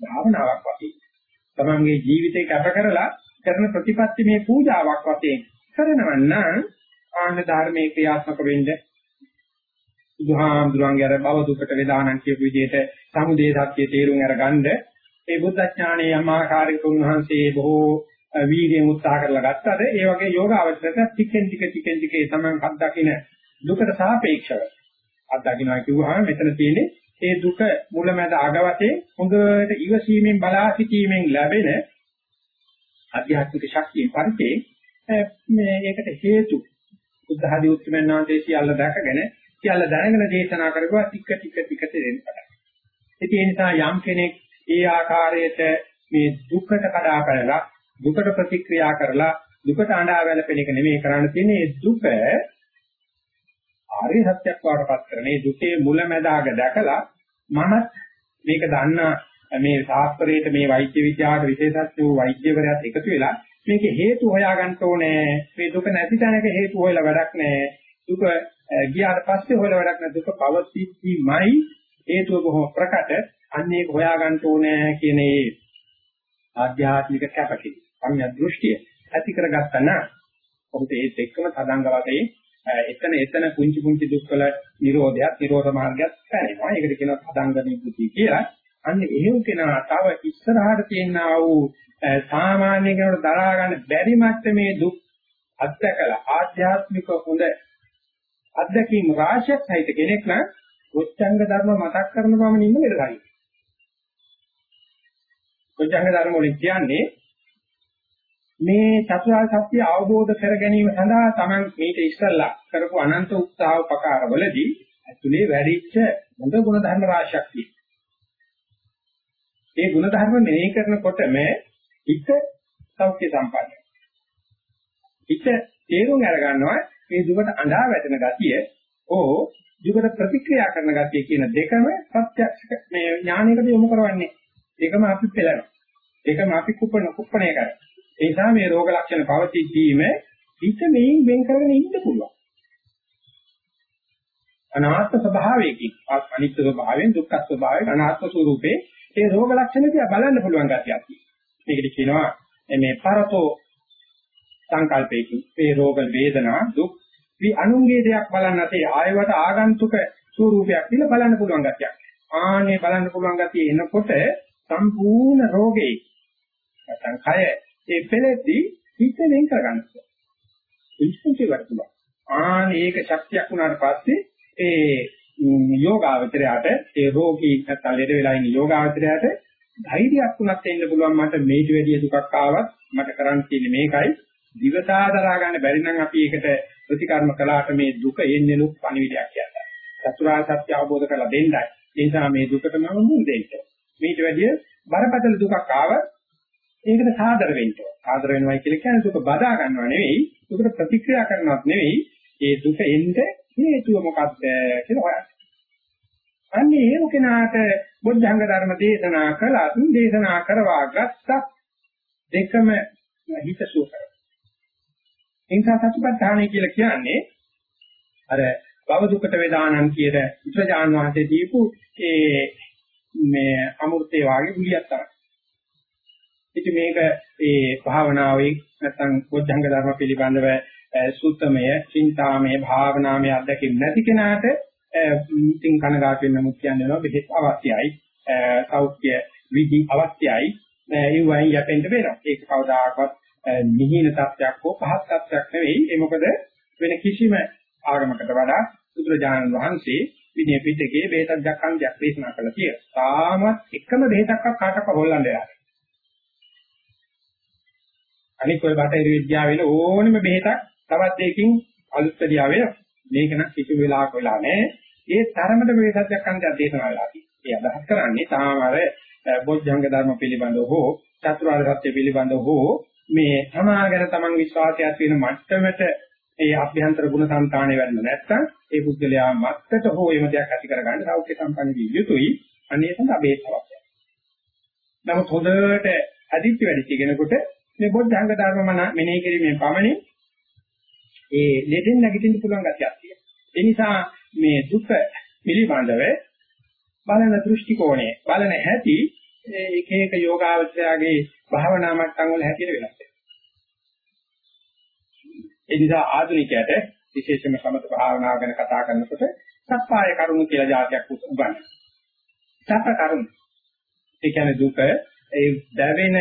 භාවනාවක් වශයෙන් තමන්ගේ ජීවිතේ කැප කරලා කරන ප්‍රතිපත්ති මේ පූජාවක් වශයෙන් කරනවා නම් ආන්න ධර්මයේ ක්‍රියාත්මක වෙන්න. බුදුහාමුදුරන්ගේ අර භව දුකට වේදානන් කියපු විදිහට සමුදේ සත්‍ය තේරුම් අරගන්න. ඒ බුද්ධ ඥානයේ යමාකාරික උන්වහන්සේ බොහෝ වීර්යයෙන් උත්සාහ කරලා ගත්තද? ඒ වගේ යෝග අවශ්‍යත ටිකෙන් ටික ටිකෙන් ටික ඒ තමන් අත්දකින්න දුකට සාපේක්ෂව. අත්දකින්නවා කිව්වහම මෙතන තියෙන්නේ ඒ දුක මුලමැද අග වශයෙන් හොඳට ඉවසීමෙන් බලා සිටීමෙන් ලැබෙන අධ්‍යාත්මික ශක්තියෙන් පරිතේ මේ ඒකට හේතු බුද්ධ ආදී උත්තරමනාන්තේ සියල්ල දැකගෙන සියල්ල දැනගෙන දේශනා කරගුවා ටික ටික ටික තේරෙන්න පටන් ගන්නවා. ඒ නිසා යම් කෙනෙක් ඒ ආකාරයට මේ දුකට කඩා පැනලා දුකට ප්‍රතික්‍රියා කරලා දුකට අඬා වැළපෙන එක නෙමෙයි කරන්න තියෙන්නේ ඒ දුක ආර්ය සත්‍යයක් වඩපත් කරන මේ දුකේ මුලැමැදාග දැකලා මම මේක දන්නා මේ ශාස්ත්‍රයේට මේ වෛද්‍ය විද්‍යාවට විශේෂඥ වූ වෛද්‍යවරයාත් එකතු වෙලා මේක හේතු හොයාගන්න ඕනේ මේ දුක නැති තැනක හේතු හොයලා වැඩක් නැහැ දුක ගියාට පස්සේ හොයලා වැඩක් නැහැ දුක පවතිීමයි හේතුව බොහොම ප්‍රකට අන්න ඒක හොයාගන්න ඕනේ කියන ඒ ආධ්‍යාත්මික කැපකිරීම සංඥා දෘෂ්ටිය ඇති කරගත්තා නම් ඔහුට ඒත් එක්කම තදංග වශයෙන් එතන එතන පුංචි පුංචි දුක්වල නිරෝධයක් නිරෝධ මාර්ගයක් පැනෙනවා. ඒකට කියනවා තදංග නිබ්බුති කියලා. අන්න එහෙම කෙනා තව ඉස්සරහට තියෙනා වූ සාමාන්‍ය කෙනෙකුට දරා ගන්න බැරි මට්ටමේ දුක් අත්දකලා ආධ්‍යාත්මික හොඳ අත්දැකීම් රාශියක් සහිත කෙනෙක් නම් ඔච්ඡංග ධර්ම මතක් කරන බවමින් ඉන්න වෙලයි. ඔච්ඡංග ධර්ම වලින් කියන්නේ මේ චතුරාර්ය සත්‍ය අවබෝධ කර ගැනීම සඳහා Taman මේක ඉස්සල්ලා කරපු අනන්ත උත්සාහ උපකාරවලදී ඇතුලේ වැඩිච්ච හොඳ ගුණ ධර්ම රාශියක් තියෙනවා. ඒ ගුණ ධර්ම මෙනෙහි කරනකොටම හිත සෞඛ්‍ය සම්පන්නයි. හිත තේරුම් අරගන්නවා ඒ දුකට අඬා වැටෙන ගතිය ඕ දුකට ප්‍රතික්‍රියා කරන ගතිය කියන දෙකම ප්‍රත්‍යක්ෂ මේ ඥානයකට යොමු කරවන්නේ. ඒකම අපි පෙළනවා. ඒකම අපි කුප්පණ කුප්පණය කරනවා. ඒ නිසා මේ රෝග ලක්ෂණ පවතිද්දීම හිත මේන් වෙන් කරගෙන ඉන්න පුළුවන්. අනාත්ම ස්වභාවයකින් අනිත්‍ය ස්වභාවයෙන් දුක්ඛ ස්වභාවයෙන් අනාත්ම ස්වરૂපේ ඒ රෝග ලක්ෂණ දිහා බලන්න පුළුවන් ගැතියක් තියෙනවා. මේකට කියනවා මේ පරතෝ සංකල්පයකින් මේ රෝග වේදනා දුක් වි අනුන්ගේ දෙයක් බලන්න නැතේ ආයවට ආගන්තුක ස්වરૂපයක් කියලා බලන්න පුළුවන් ගැතියක්. ආනේ බලන්න පුළුවන් ගැතිය එනකොට සම්පූර්ණ රෝගේ නැත්නම් කය ඒ පෙළෙද්දී හිත වෙන් කරගන්න පුළුවන්. ඉස්සින්ටි වර්තුලා. ආනේ ඒක ශක්තියක් වුණාට පස්සේ ඒ යෝගාවචරයට ඒ රෝගී නැත්නම් ලෙඩ වෙලා ඉන්න යෝගාවචරයට ධෛර්යයක් උනත් එන්න පුළුවන් මට මේට වැඩිය දුකක් ආවත් මට කරන්න තියෙන්නේ මේකයි දිවසා දරා ගන්න බැරි නම් අපි ඒකට ප්‍රතිකර්ම කළාට මේ දුක එන්නේ නුත් පණිවිඩයක් කියන්නේ. චතුරාර්ය සත්‍ය අවබෝධ කරලා දෙන්නයි. ඒ නිසා මේ දුකට මම මුල් දෙන්න. මේට වැඩිය බරපතල දුකක් ආව ඒකට සාදර වෙන්න. සාදර වෙනවයි කියලා කියන්නේ දුක බදා ගන්නව නෙවෙයි, දුකට ප්‍රතික්‍රියා කරනවත් නෙවෙයි, ඒ දුක එන්නේ හේතුව මොකක්ද කියලා හොයන්න. අන්නේ ඒ කෙනාට බුද්ධංග ධර්ම දේශනා කළත් දේශනා කරවා ගත්තත් දෙකම හිතසුව කරනවා. එනිසා සතිපට්ඨානයි කියලා කියන්නේ අර භව දුකට වේදානං කියන උත්‍රාජාන් වහන්සේ දීපු ඒ මේ අමෘතේ වාගේ ගුලියක් තමයි. ඉතින් මේක ඒ භාවනාවේ නැත්නම් බුද්ධංග ධර්ම පිළිබඳව සුත්තමය, චින්තාමය, භාවනාමය අධ්‍යක්ෂ නැති කෙනාට ඉතින් කනගාටු වෙන්න මුත් කියන්නේ බෙහෙත් අවශ්‍යයි. සෞඛ්‍ය විදි අවශ්‍යයි. ඒ වයින් යැපෙන්න වෙනවා. ඒක කවදාකවත් නිහින තත්ත්වයක් හෝ පහත් තත්ත්වයක් නෙවෙයි. ඒ මොකද වෙන කිසිම ආගමකට වඩා බුදුරජාණන් වහන්සේ විනය පිටකේ බෙහෙතක් දක්වන්නක් දේශනා කළා කියලා. තාමත් එකම බෙහෙතක්වත් කාටවත් හොල්ලන්න බැහැ. අනික ඔය බටහිර විද්‍යාවේ ඕනෙම බෙහෙතක් තවත් දෙකකින් අලුත් දෙයක් වෙනවා. මේක නම් කිසි වෙලාවක වෙලා නැහැ. ඒ තරමට මේ සත්‍යයක් අන්ත දේශනා වෙලා තියෙනවා. ඒ අදහස් කරන්නේ තාම අර බොද්ධංග ධර්ම පිළිබඳව හෝ චතුරාර්ය සත්‍ය පිළිබඳව හෝ මේ සමාගම තමන් විශ්වාසයක් වෙන මට්ටමට ඒ අභ්‍යන්තර ගුණ සංතාණය වැඩිම නැත්නම් ඒ පුද්ගලයා මත්තට හෝ එම දෙයක් ඇති කරගන්න සෞඛ්‍ය සම්පන්න විය යුතුයි. අනේ සඳහා බේත් අවශ්‍යයි. නමුත් හොඳට අදිත්‍ය වැඩි කෙනෙකුට මේ බොද්ධංග ධර්ම මෙනෙහි කිරීමෙන් පමණින් ඒ ලෙඩෙන් නැගිටින්න පුළුවන් ගැතියක් තියෙනවා. ඒ නිසා මේ දුක පිළිබඳව බලන දෘෂ්ටි කෝණය බලන හැටි එක එක යෝගාවචරයාගේ භාවනා මට්ටම් වල හැටියට වෙනස් වෙනවා. ඒ නිසා ආධුනිකයට විශේෂයෙන්ම සමත භාවනාව ගැන කතා කරනකොට සප්පාය කරුණු කියලා જાතියක් උගන්වනවා. සප්ප කරුණු. ඒ කියන්නේ දුක ඒ දැවෙන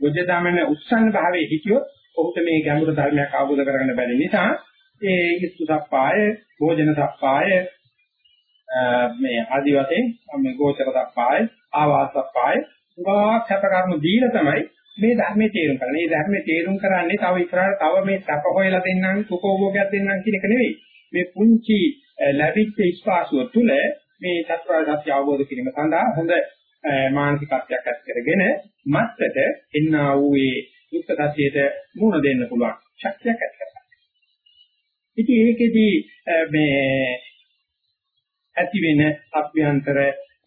බුද්ධ ධර්මන උත්සන්න භාවයේ හිතියොත් ඔහුට මේ ගැඹුරු ධර්මයක් අවබෝධ කරගන්න බැරි නිසා ඒ ඉස්තු සප්පාය, භෝජන සප්පාය මේ ආදි වශයෙන් මේ ගෝචර සප්පාය, ආවාස සප්පාය උගා සැප කර්ම දීලා තමයි මේ ධර්මයේ තේරුම් කරන්නේ. මේ ධර්මයේ තේරුම් කරන්නේ තව ඉස්සරහට තව මේ සැප හොයලා දෙන්නම්, සුඛෝභෝගයක් දෙන්නම් කියන එක නෙවෙයි. මේ පුංචි ලැබිච්ච ස්පාසුව තුළ මේ චතුරාර්ය සත්‍ය අවබෝධ කිරීම සඳහා හොඳ මානසිකත්වයක් ඇති කරගෙන මත්තට එන්නා වූ ඒ දුක්ඛ සත්‍යයට මුහුණ දෙන්න පුළුවන් ශක්තියක් ඇති කරගන්න. ඉතින් ඒකෙදී මේ ඇති වෙන අභ්‍යන්තර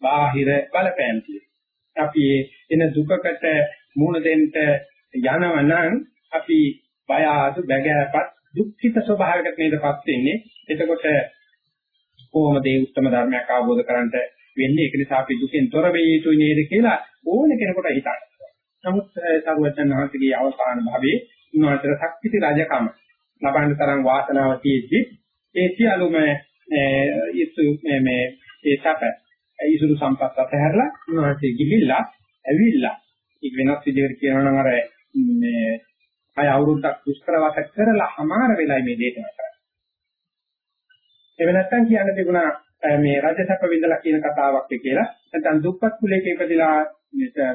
බාහිර බලපෑම් අපි එන දුකකට මුහුණ දෙන්න යනවනම් අපි බය ආතු බැගෑපත් දුක්ඛිත ස්වභාවයකට නේදපත් වෙන්නේ. එතකොට කොහොමද මේ උත්තම ධර්මයක් අවබෝධ කරගන්නට වෙන්නේ? ඒක නිසා අපි දුකෙන් තොර වෙ යුතුයි නේද කියලා ඕන කෙනෙකුට හිතන්න. නමුත් සරුවචන් වහන්සේගේ අවසාන භවයේ උන්වහන්සේ ශක්තිති රජකම ලබන්න තරම් වාසනාව තියෙද්දි ඒ සියලුම ඉසු මේ ඒ සැප ඉසුරු සම්පත් අතහැරලා උන්වහන්සේ ගිහිල්ලා ඇවිල්ලා ඒක වෙනස් විදිහකට කියනවා නම් අර මේ අය අවුරුද්දක් දුෂ්කර වාස කරලා හමාර වෙලයි මේ දේශනා කරන්නේ. ඒ වෙනත්නම් කියන්න තිබුණා මේ රජසැප විඳලා කියන කතාවක් කියලා. නැත්නම් දුක්පත් කුලයක ඉපදිලා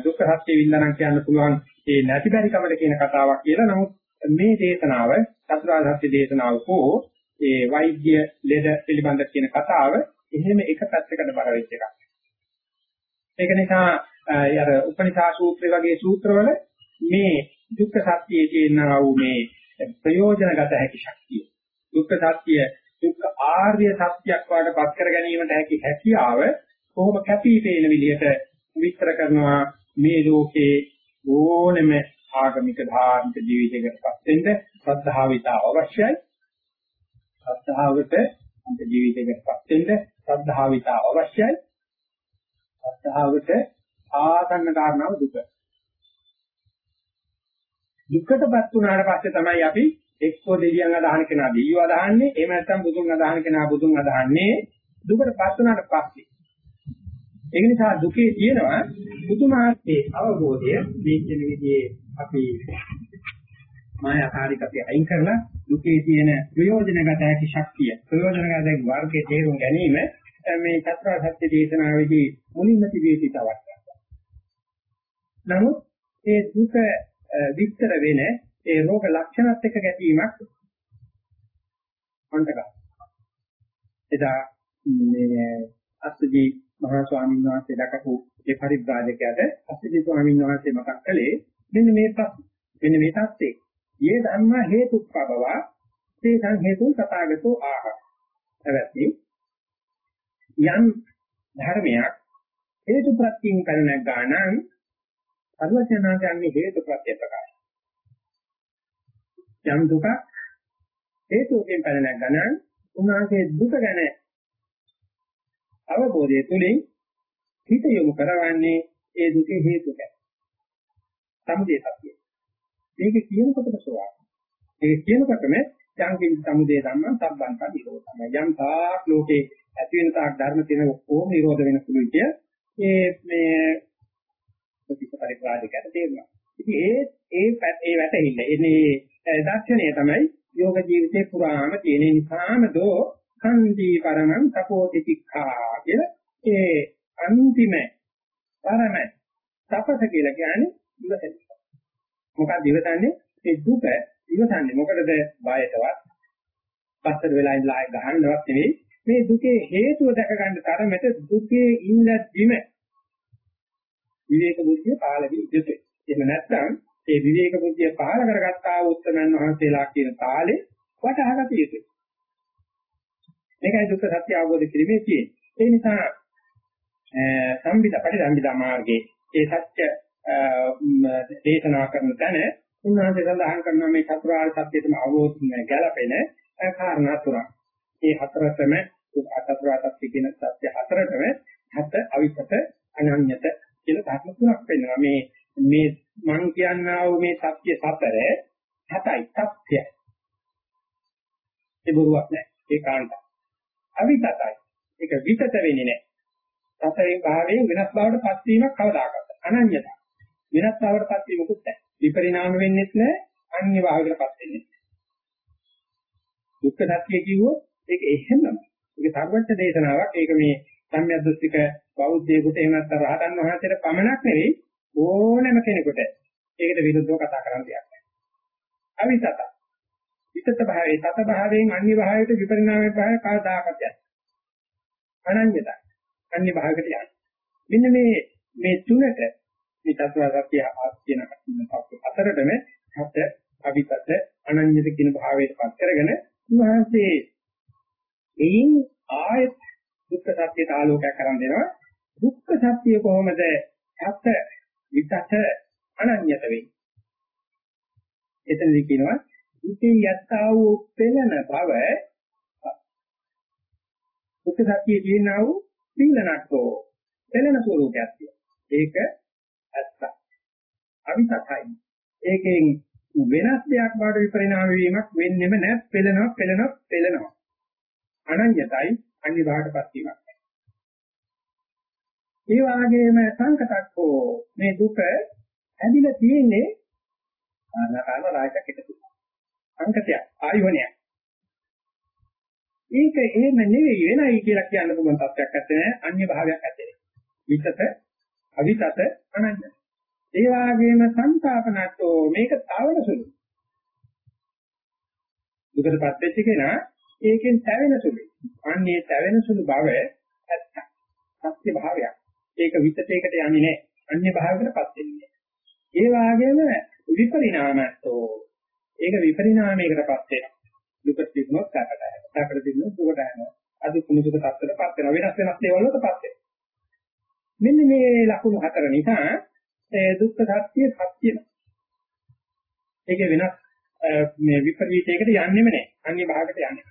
දුක්ඛ සත්‍ය වින්දනම් කියන්න පුළුවන් ඒ නැති බැරි කමද කියන කතාවක් කියලා. නමුත් මේ දේශනාව චතුරාර්ය සත්‍ය දේශනාව කෝ ඒ වෛද්‍ය ලෙඩ පිළිබඳ කියන කතාව එහෙම එක පැත්තකට බර වෙච්ච එකක්. ඒක නිසා අර උපනිෂා සූත්‍රය වගේ සූත්‍රවල මේ දුක්ඛ සත්‍යයේ තියෙනා වූ මේ ප්‍රයෝජනගත හැකි ශක්තිය දුක්ඛ සත්‍ය දුක්ඛ ආර්ය සත්‍යයක් වාටපත් කර ගැනීමට හැකි හැකියාව කොහොම කැපී පෙනෙන විදිහට විස්තර කරනවා මේ ලෝකේ ඕනෙම ආගමික ධාර්මික ජීවිතයකටපත් වෙන්න ශ්‍රද්ධාව විතාව අවශ්‍යයි. ශ්‍රද්ධාවට අප ජීවිතයකටපත් වෙන්න ශ්‍රද්ධාව විතාව අවශ්‍යයි. ශ්‍රද්ධාවට ආසන්න කාරණාව දුක. දුක්කටපත් වුණාට පස්සේ තමයි අපි එක්කෝ දෙවියන් අදහන කෙනා දෙවියෝ අදහන්නේ එහෙම නැත්නම් බුදුන් අදහන කෙනා බුදුන් අදහන්නේ දුකටපත් වුණාට පස්සේ ඒ නිසා දුකේ තියෙනවා පුදුමාත්මේ අවබෝධය මේ කියන විදිහේ අපි මායාකාරික අපි අයින් කරලා දුකේ තියෙන ප්‍රයෝජනගත හැකි ශක්තිය ප්‍රයෝජනගත වර්ගයේ තේරුම් ගැනීම මේ චතුරාර්ය සත්‍ය දේශනාවේදී මුලින්ම තිබී සිටවක්. නමුත් ඒ දුක විස්තර වෙන ඒ රෝග ලක්ෂණත් එක්ක ගැටීමක් අන්තක. එදා මේ අස්සජී මහා ස්වාමීන් වහන්සේ දක්වපු ඒ පරිබ්‍රාජකයාට අස්සජී ස්වාමීන් වහන්සේ මතක් කළේ මෙන්න මේ මෙන්න මේ தත්ත්වේ. යේ ධම්ම හේතුප්පබව තේසං හේතු සතාගතෝ ආහ. එවැත්නි යම් ධර්මයක් හේතු ප්‍රත්‍යයෙන් කරන ගානං අරුවචනාංගයන්ගේ හේතු ප්‍රත්‍ය ප්‍රකාශ. යම් දුක හේතුකින් පැන නැගනන් උන්වහන්සේ දුක ගැන අවබෝධය තුළින් හිත යොමු කරවන්නේ ඒ දුකේ හේතුක. සමුදය සත්‍යය. මේක කියනකොටම සෝවාන්. ඒක කියනකොටම යංකින් සමුදය ධම්මං සම්බන්ත නිරෝධය. යම් තාක් ලෝකේ ඇති වෙන තාක් ධර්ම තියෙන ඔක්කොම නිරෝධ වෙන සුළුයි කිය. ඒ මේ ප්‍රතිප පරිප්‍රාජකයට තේරුණා. ඉතින් ඒ ඒ ඒ වැටහිල්ල එන්නේ දර්ශනය තමයි යෝග ජීවිතේ පුරාම තියෙන නිසාම දෝ කන්දී පරමං තපෝති තික්ඛා කිය ඒ අන්තිම පරම තපස කියලා කියන්නේ ඉවසන. මොකක්ද ඉවසන්නේ? ඒ දුක ඉවසන්නේ මොකටද බයටවත් පස්සට වෙලා ඉඳලා ගහන්නවත් නෙවෙයි මේ දුකේ හේතුව දැක ගන්න තරමට දුකේ ඉඳීම විවේක බුද්ධිය පහළ වී යුතුයි. එහෙම නැත්නම් ඒ විවේක බුද්ධිය පහළ කරගත්තා වූ උත්තමයන් වහන්සේලා කියන තාලේ වටහාගත යුතුයි. මේකයි දුක්ඛ සත්‍ය අවබෝධ කිරීමේ තියෙන්නේ. ඒ නිසා සම්බිද පරිසම්බිදා මාර්ගයේ ඒ සත්‍ය දේශනා කරන තැන උන්වහන්සේ සඳහන් කරනවා මේ චතුරාර්ය සත්‍යයටම අවබෝධ ගැලපෙන කාරණා තුනක්. ඒ හතරතම චතුරාර්ය සත්‍ය කියන සත්‍ය හතරතම හත අවිපත අනන්‍යත කියලා ධර්ම තුනක් වෙනවා. මේ මේ මං කියන්නා වූ මේ සත්‍ය සතර හතයි සත්‍යයි. ඒ බොරුවක් නෑ. ඒ කාණ්ඩ. අවිතතයි. ඒක විතත වෙන්නේ නෑ. සතරේ භාවයෙන් වෙනස් බවට පත් වීමක් කවදාකවත්. අනන්‍යත. වෙනස් බවට පත් වීමකුත් නැහැ. විපරිණාම වෙන්නේත් නැහැ. අන්‍ය භාවයකට පත් වෙන්නේ නැහැ. දුක්ඛ සත්‍ය කිව්වොත් ඒක එහෙමම. ඒක සර්වඥ දේශනාවක්. ඒක මේ සම්‍යද්දස්තික බෞද්ධයෙකුට එහෙම නැත්නම් රහතන් වහන්සේට පමණක් නෙවෙයි ඕනෑම කෙනෙකුට ඒකට විරුද්ධව කතා කරන්න දෙයක් නැහැ. අවිතත. විතත භාවයේ තත භාවයෙන් අන්‍ය භාවයට විපරිණාමයේ භාවය කවදාකවත් යන්නේ. අනන්‍යත. අන්‍ය භාවයකට යන්නේ. මෙන්න මේ මේ තුනට මේ චතුරාර්ය සත්‍ය කියන අතරටම හත අවිතත අනන්‍යත කියන භාවයට පත් කරගෙන උන්වහන්සේ එයින් ආයත් දුක්ඛ සත්‍යයට ආලෝකයක් කරන් දෙනවා දුක්ඛ සත්‍ය කොහොමද හත විතත අනන්‍යත වෙන්නේ එතනදී කියනවා ඉතින් යත්තා වූ පෙළන බව දුක්ඛ සත්‍යයේ තියෙනා වූ පින්නනක්කෝ පෙළන ස්වરૂපයක් තියෙනවා ඒක ඇත්ත. අවිතකයි ඒකෙන් වෙනස් දෙයක් බවට විපරිණාම වීමක් වෙන්නෙම නැහැ පෙළෙනවා පෙළෙනවා පෙළෙනවා. අනන්‍යතයි අනිවාර්යපත් වීමක් ඒ වගේම සංකතක් හෝ මේ දුක ඇදිලා තියෙන්නේ ආනාපාන රාජක එකතු. සංකතයක් ආයෝනයක්. ඒක එහෙම නෙවෙයි වෙනයි කියලා කියන්න පුළුවන් තත්ත්වයක් නැත්තේ අන්‍ය භාවයක් ඇත්තේ. විතත අවිතත අනන්‍ය. ඒ වගේම සංතාපනට්ටෝ මේක තවන සුළු. දුකටපත් වෙච්ච කෙනා ඒකෙන් තැවෙන සුළු. අන්නේ තැවෙන සුළු බව ඇත්ත. සත්‍ය භාවයක්. ඒක විතතේකට යන්නේ නැහැ. අන්‍ය භාවයකටපත් වෙන්නේ. ඒ වාගේම විපරිණාමයෝ ඒක විපරිණාමයකටපත් වෙනවා. දුක තිබුණොත් සැපට යනවා. සැපට තිබුණොත් දුකට යනවා. අද කුණු දුක තත්ත්වයටපත් වෙනවා. වෙනස් වෙනස් දේවල් වලටපත් වෙනවා. මෙන්න මේ ලකුණු හතර නිසා ඒ දුක්ඛ සත්‍ය සත්‍යම. ඒක වෙනස් මේ විපරීතයකට යන්නෙම නැහැ. අන්‍ය භාගයට යන්නේ.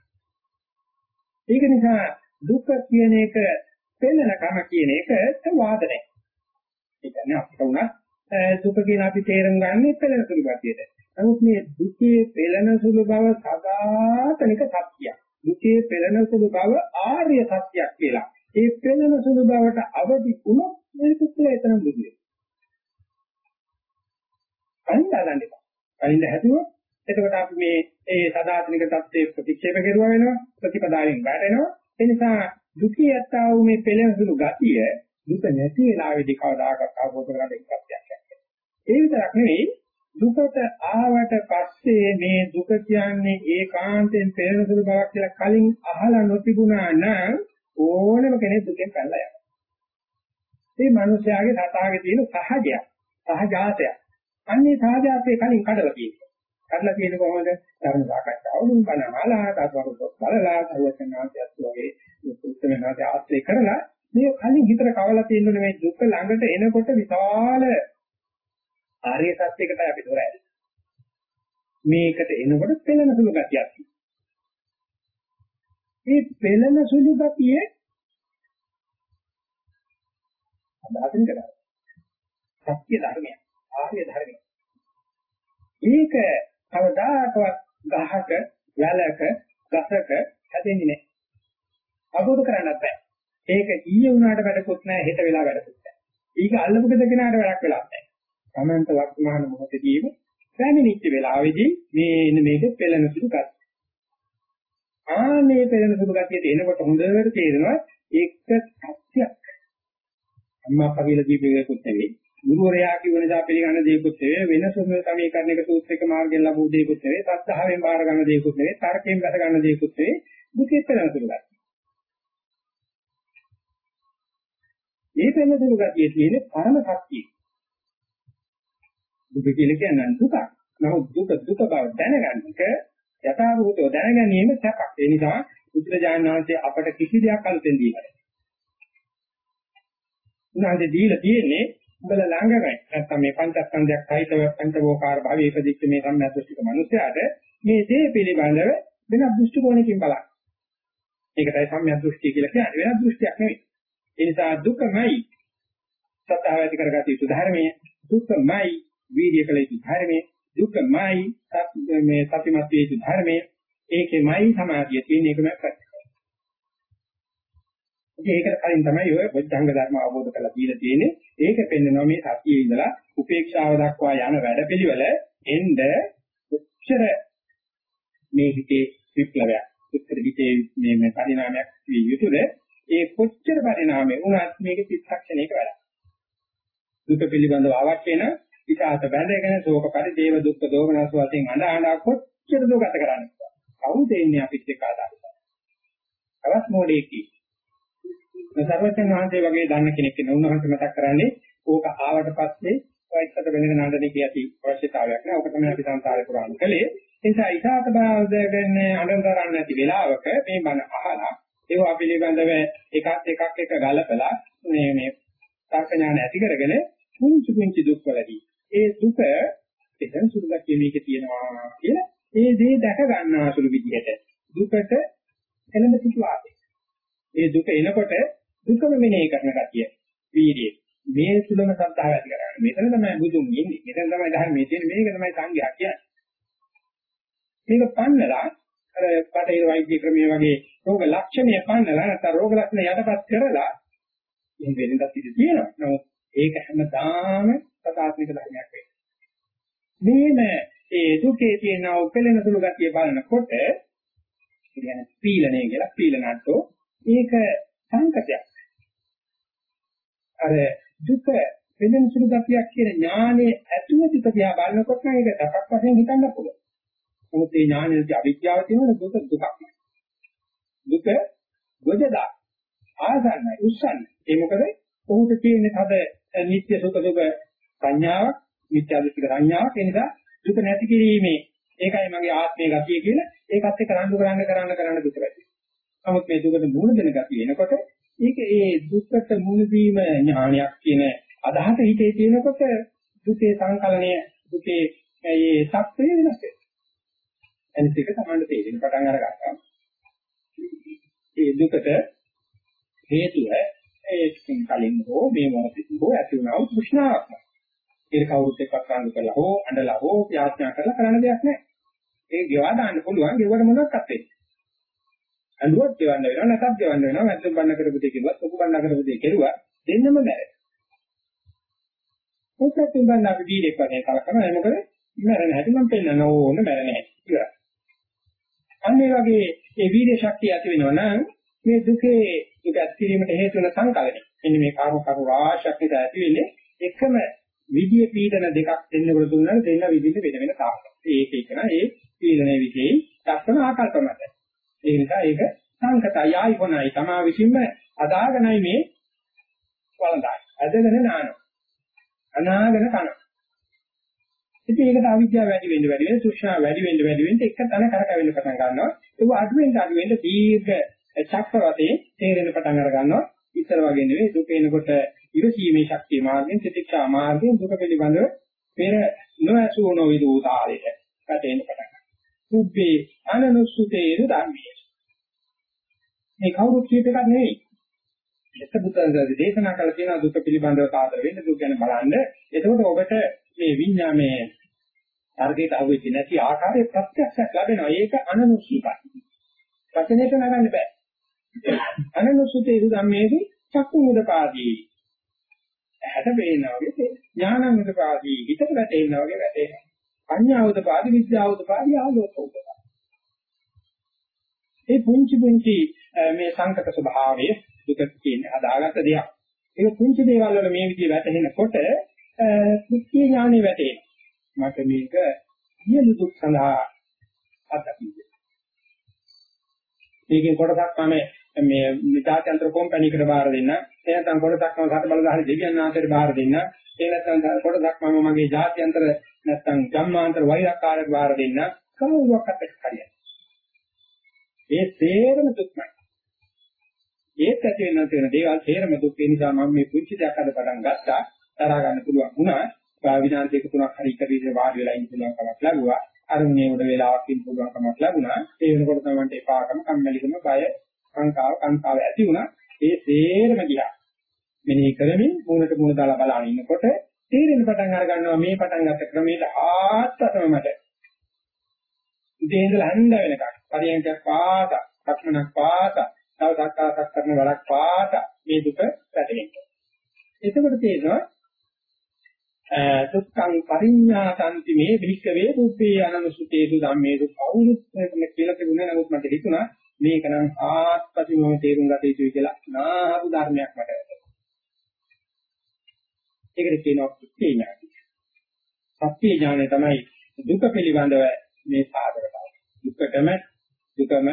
ඒක නිසා දුක කියන එක පෙන්නනකම කියන එකට වාද නැහැ. ඒ කියන්නේ අපිට උනත් දුක කියන අපි තේරුම් ගන්න පෙළෙන සුළු ගතියට. නමුත් මේ දුකේ පෙළෙන සුළු බව සදාතනික සත්‍යයක්. දුකේ පෙළෙන සුළු බව ආර්ය සත්‍යයක් කියලා. ඒ පෙළෙන සුළු බවට අවදි වුණොත් මේ පුත්‍රය එතන බුදුනේ. අනිදාගන්න එපා. අනිද හැදුවොත් එතකොට අපි මේ ඒ සදාතනික தත්ත්වයේ ප්‍රතික්ෂේප කරුවා වෙනවා ප්‍රතිපදාවෙන් වැටෙනවා. ඒ නිසා දුකේ යත්තා වූ මේ පෙළෙන සුළු ගතිය දුක නැති වෙලාවේදී කවදාකවත් අවබෝධ කරගන්න එක ප්‍රත්‍යක්ෂයක්. ඒ විතරක් නෙවෙයි දුකට ආවට පස්සේ මේ දුක කියන්නේ ඒකාන්තයෙන් පෙළෙන සුළු බවක් කියලා කලින් අහලා නොතිබුණා නම් ඕනම කෙනෙක් දුකෙන් පැනලා යනවා. මේ මිනිස්යාගේ සතාවේ තියෙන සහජයක්, සහජාතයක්. අන්නේ සහජාතේ කලින් කඩලා තියෙනවා. කඩලා තියෙන කොහොමද? ධර්ම සාකච්ඡාවලින් බණහලා, තාත්වරුත් බලලා, සර්වඥාන්තයත් වගේ උත්තරනාදී ආශ්‍රය කරලා මේ කලින් හිතට කවලා තියෙනුනේ මේ දුක ළඟට එනකොට විශාල ආර්ය සත්‍යයකට අපි දොර ඇරෙයි. මේකට එනකොට පෙළෙන සුළු ගතියක්. මේ පෙළෙන සුළු ගතියේ අදාහින් කරා. සත්‍ය ධර්මය, ආර්ය ධර්මය. ඒක කවදාකවත් ගහක, වැලක, ගසක හැදෙන්නේ නැහැ. අවබෝධ කරගන්නත් බෑ. ඒක ඊයේ වුණාට වැඩකුත් නැහැ, හෙට වෙලා වැඩකුත් නැහැ. ඊක අල්ලපු දෙකනාට වැඩක් වෙලා නැහැ. තමන්ට වර්තමාන මොහොතදීම පැමිණිච්ච වෙලාවේදී මේ මේක පෙළෙන සුළු ගතිය. ආනේ පෙළෙන සුළු ගතියට එනකොට හොඳට තේරෙනවා ඒක සත්‍යයක්. අම්මා කවිල දීපේකුත් නෙවෙයි. ගුරුවරයා කියව නිසා පිළිගන්න දෙයක්වත් නෙවෙයි වෙන සමීකරණයක සූත්‍රයක මාර්ගයෙන් ලැබුව දෙයක්වත් නෙවෙයි සත්‍තාවෙන් බාර ගන්න දෙයක්වත් නෙවෙයි තර්කයෙන් බැස ගන්න දෙයක්වත් නෙවෙයි දුකේ පෙළෙන සුළු ගතිය. මේ පෙළෙන සුළු ගතියේ තියෙන පරම සත්‍යය. දුක කියලා කියන්නේ දුක. නමුත් දුක දුක බව දැනගන්න එක යථාභූතව දැනගැනීම සැපක්. ඒ නිසා බුදුරජාණන් වහන්සේ අපට කිසි දෙයක් අලුතෙන් දීලා නැහැ. උන්වහන්සේ දීලා තියෙන්නේ උඹලා ළඟමයි. නැත්නම් මේ පංචස්කන්ධයක් සහිතව පංචවෝකාර භවයේ ඉපදිච්ච මේ සම්මාදෘෂ්ටික මිනිසයාට මේ දේ පිළිබඳව වෙන දෘෂ්ටි කෝණකින් බලන්න. ඒකටයි සම්මාදෘෂ්ටි කියලා කියන්නේ. වෙන දෘෂ්ටියක් නෙවෙයි. ඒ නිසා දුකමයි සත්‍යව ඇති කරගත යුතු ධර්මයේ දුකමයි වීර්ය කළ යුතු ධර්මයේ දුකමයි මේ සතිමත් වේ යුතු ධර්මයේ ඒකෙමයි සමාධිය තියෙන එකම ප්‍රතිපල. ඒකට කලින් තමයි ඔය බොද්ධංග ධර්ම අවබෝධ කරලා දීලා තියෙන්නේ. ඒක පෙන්නනවා මේ සතියේ ඉඳලා උපේක්ෂාව දක්වා යන වැඩපිළිවෙල එnde උච්චර මේ හිතේ විප්ලවයක්. උත්තර හිතේ මේ මේ පරිණාමයක් විය යුතුද? ඒ කොච්චර පරිණාමය වුණත් මේක චිත්තක්ෂණයක වැඩක්. දුක පිළිබඳව අවශ්‍ය වෙන විසාත බැඳගෙන ශෝක පරිදේව දුක්ඛ දෝමනස් වශයෙන් අඬ අඬ කොච්චර දුක ගත කරන්නේ. කවුද එන්නේ අපිත් එක්ක ආදාරට? අවස් මොඩේකි. සර්වඥ වහන්සේ වගේ දන්න කෙනෙක් ඉන්න උන්වහන්සේ මතක් කරන්නේ ඕක ආවට පස්සේ වයිසකට වෙනගෙන නඩනේ කියති අවශ්‍යතාවයක් නෑ. ඕක තමයි අපි සංසාරේ පුරාණ කළේ. ඒ නිසා ඉසాత බාවදගෙන අඬන නැති වෙලාවක මේ බණ අහලා ඒවා පිළිබඳව එකක් එකක් එක ගලපලා මේ මේ තර්ක ඥාන ඇති කරගෙන පුංචි පුංචි දුක්වලදී ඒ දුක එතන සුළුගතිය මේකේ තියෙනවා කියලා ඒ දේ දැක ගන්නා සුළු විදිහට දුකට එළඹ සිටු ආදී. ඒ දුක එනකොට දුකම මෙනෙහි කරන ගතිය වීර්යය. මේ සුළම සත්‍තාව ඇති කරගන්න. මෙතන තමයි බුදුන් ඉන්නේ. මෙතන තමයි ධර්මයේ තියෙන්නේ. මේක තමයි සංඝයා කියන්නේ. මේක පන්නලා අර පටේ වෛද්‍ය ක්‍රමයේ වගේ රෝග ලක්ෂණය පන්නලා නැත්නම් රෝග ලක්ෂණ යටපත් කරලා ඉතින් වෙනදත් ඉඳී තියෙනවා. නමුත් ඒක හැමදාම සදාත්මික ධර්මයක් වෙන්නේ. මේන ඒ දුකේ තියෙන උපෙලෙන සුළු ගතිය බලනකොට කියන්නේ පීලණය කියලා පීලනට්ටෝ ඒක සංකතයක්. අර දුක වෙනම සුළු ගතියක් කියන ඥානයේ ඇතුළත තියා බලනකොට නම් ඒක දකක් වශයෙන් හිතන්න පුළුවන්. නමුත් මේ ඥානයේ අවිද්‍යාව තියෙන දුක දුකක්. දුක ගොජදා ආසන්නයි උස්සන්නේ. ඒ මොකද ඔහුට තියෙන තද නිත්‍ය සුඛ දුක සංඥාවක් මිත්‍යා දෘෂ්ටික සංඥාවක් ඒ නිසා දුක නැති කිරීමේ ඒකයි මගේ ආත්මය ගතිය කියලා ඒකත් එක්ක රණ්ඩු කරන්න කරන්න කරන්න දුක වැඩි. නමුත් මේ දුකට මුහුණ දෙන ගතිය එනකොට ඒක ඒ දුක්කට මුහුණ දීම ඥානයක් කියන අදහස හිතේ තියෙනකොට දුකේ සංකලනය දුකේ ඒ සත්‍යය වෙනස් වෙනවා. අනිත් එක තමයි තේරෙන පටන් අරගත්තා. ඒ දුකට හේතුව ඒ කලින් හෝ මේ මොහොතේ හෝ ඇති වුණා වූ තෘෂ්ණාවක්. ඒක කවුරුත් එක්ක කරන්න කළා හෝ අඬලා හෝ යාඥා කරලා කරන්න දෙයක් නැහැ. ඒක ගෙවා දාන්න පුළුවන් ගෙවර මොනවත් අත්දෙන්නේ. අඬුවත් ගෙවන්න වෙනවා නැත්නම් ගෙවන්න වෙනවා නැත්නම් බන්න කරපු දෙයක් කිව්වත් ඔක බන්න කරපු දෙයක් කෙරුවා දෙන්නම බෑ. ඔකට තුඹන්න අපි දීලෙක් වගේ කලකනවා ඒ මොකද මරණ හැටි මම පෙන්නන ඕන මරණ හැටි ඉවරයි. අන්න ඒ වගේ ඒ වීර්ය ශක්තිය ඇති වෙනවා නම් මේ දුකේ දුක ඇතිවීමට හේතු වෙන සංකලනය. මෙන්න මේ කාම කරු රාශියක් නිසා ඇති වෙන්නේ එකම විදිය පීඩන දෙකක් දෙන්නකොට දුන්නාම දෙන්න විදිහට වෙන වෙන තාක්ෂ. ඒක එක ඒ පීඩනයේ විදිහේ දක්වන ආකල්ප මත. ඒ නිසා ඒක සංකතයි ආයිකොනයි තමා විසින්ම අදාගෙනයි මේ වළඳන්නේ. අදගෙන නානවා. අනාගෙන කනවා. ඉතින් ඒකට අවිද්‍යාව වැඩි වෙන්න වැඩි වෙන්න තෘෂ්ණාව වැඩි වෙන්න වැඩි වෙන්න එක තැන කරකැවෙන්න පටන් ගන්නවා. ඒක අඩු වෙන්න අඩු වෙන්න දීර්ඝ චක්‍රවතේ තේරෙන පටන් අර ගන්නවා. ඉතර වගේ නෙවෙයි දුක එනකොට ඉවසීමේ ශක්තිය මාර්ගයෙන් ප්‍රතික්ෂා මාර්ගයෙන් දුක පිළිබඳව පෙර නොඇසු නොවිදු තාලෙට වැටෙන්න පටන් ගන්නවා. සුබ්බේ අනනුසුතේරු ධම්මේ. මේ කවුරුත් කියප එකක් නෙවෙයි. එතබුතන්ගේ දේශනා කළ තියෙන දුක පිළිබඳව සාදර වෙන්න දුක ගැන බලන්න. එතකොට ඔබට මේ විඥාමේ අර්ගයට අහුවෙච්ච නැති ආකාරයේ ප්‍රත්‍යක්ෂයක් ලැබෙනවා. ඒක අනනුසුතයි. වචනයට නගන්න බෑ. අනනුසුතේ ධම්මේදී චක්කු මුදපාදී. ඇහැට පේනවා වගේ ඥාන මුදපාදී හිතට වැටෙනවා වගේ වැටෙනවා. අඤ්ඤා උදපාදී විද්‍යා උදපාදී ආලෝක උදපාදී. ඒ පුංචි පුංචි මේ සංකත ස්වභාවය දුක කියන්නේ හදාගත්ත දෙයක්. ඒක පුංචි දේවල් වල මේ විදිහ වැටෙනකොට කුක්ති ඥානෙ වැටෙනවා. මට මේක සියලු දුක් සඳහා අත්දකින්න. මේකෙන් කොටසක් මම මේ ජාත්‍යන්තර කම්පැනිකට බාර දෙන්න. ඒ නැත්නම් කොටසක් මම රට බලදාහරි දෙවියන් ආතයට බාර දෙන්න. ඒ නැත්නම් කොටසක් මම මගේ ජාත්‍යන්තර නැත්නම් ජම්මාන්තර වෛරක්කාරයට බාර දෙන්න. කවුරුවක්වත් හරියන්නේ. ඒ තේරම දුක්මයි. ඒත් ඇති වෙන තියෙන දේවල් තේරම දුක් ඒ නිසා මම මේ පුංචි දෙයක් අද පටන් ගත්තා. තරහ ගන්න පුළුවන් වුණා. විනාඩි දෙක තුනක් හරි එක විදිහට වාඩි වෙලා ඉන්න පුළුවන් කමක් ලැබුවා. අරුණේ උඩ වෙලාවක් ඉන්න පුළුවන් කමක් ලැබුණා. ඒ වෙනකොට තමයි එපාකම කම්මැලිකම බය සංකාව සංකාව ඇති වුණා. ඒ තේරම ගියා. මෙනෙහි කරමින් මූණට මූණ දාලා බලන ඉන්නකොට තේරෙන පටන් අර ගන්නවා මේ පටන් ගන්න ක්‍රමයට ආත්මතම මට. ඉතින් ඉඳලා හඳ වෙනකන් පරියන්කක් පාස, සක්මනක් පාස, තව සක්කාසක් කරන වැඩක් පාස මේ දුක පැටලෙනවා. එතකොට තේරෙනවා දුක්ඛං පරිඤ්ඤාතන්ති මේ භික්ඛවේ බුද්ධේ අනනුසුතේසු ධම්මේසු කවුරුත් කියලා තිබුණේ නමුත් මට හිතුණා මේක නම් ආත්පතිමම තේරුම් ගත යුතුයි කියලා නාහු ධර්මයක් මට වැටහෙනවා. ඒකට කියනවා සත්‍ය ඥානය. සත්‍ය ඥානය තමයි දුක පිළිබඳව මේ සාධක බව. දුකටම දුකම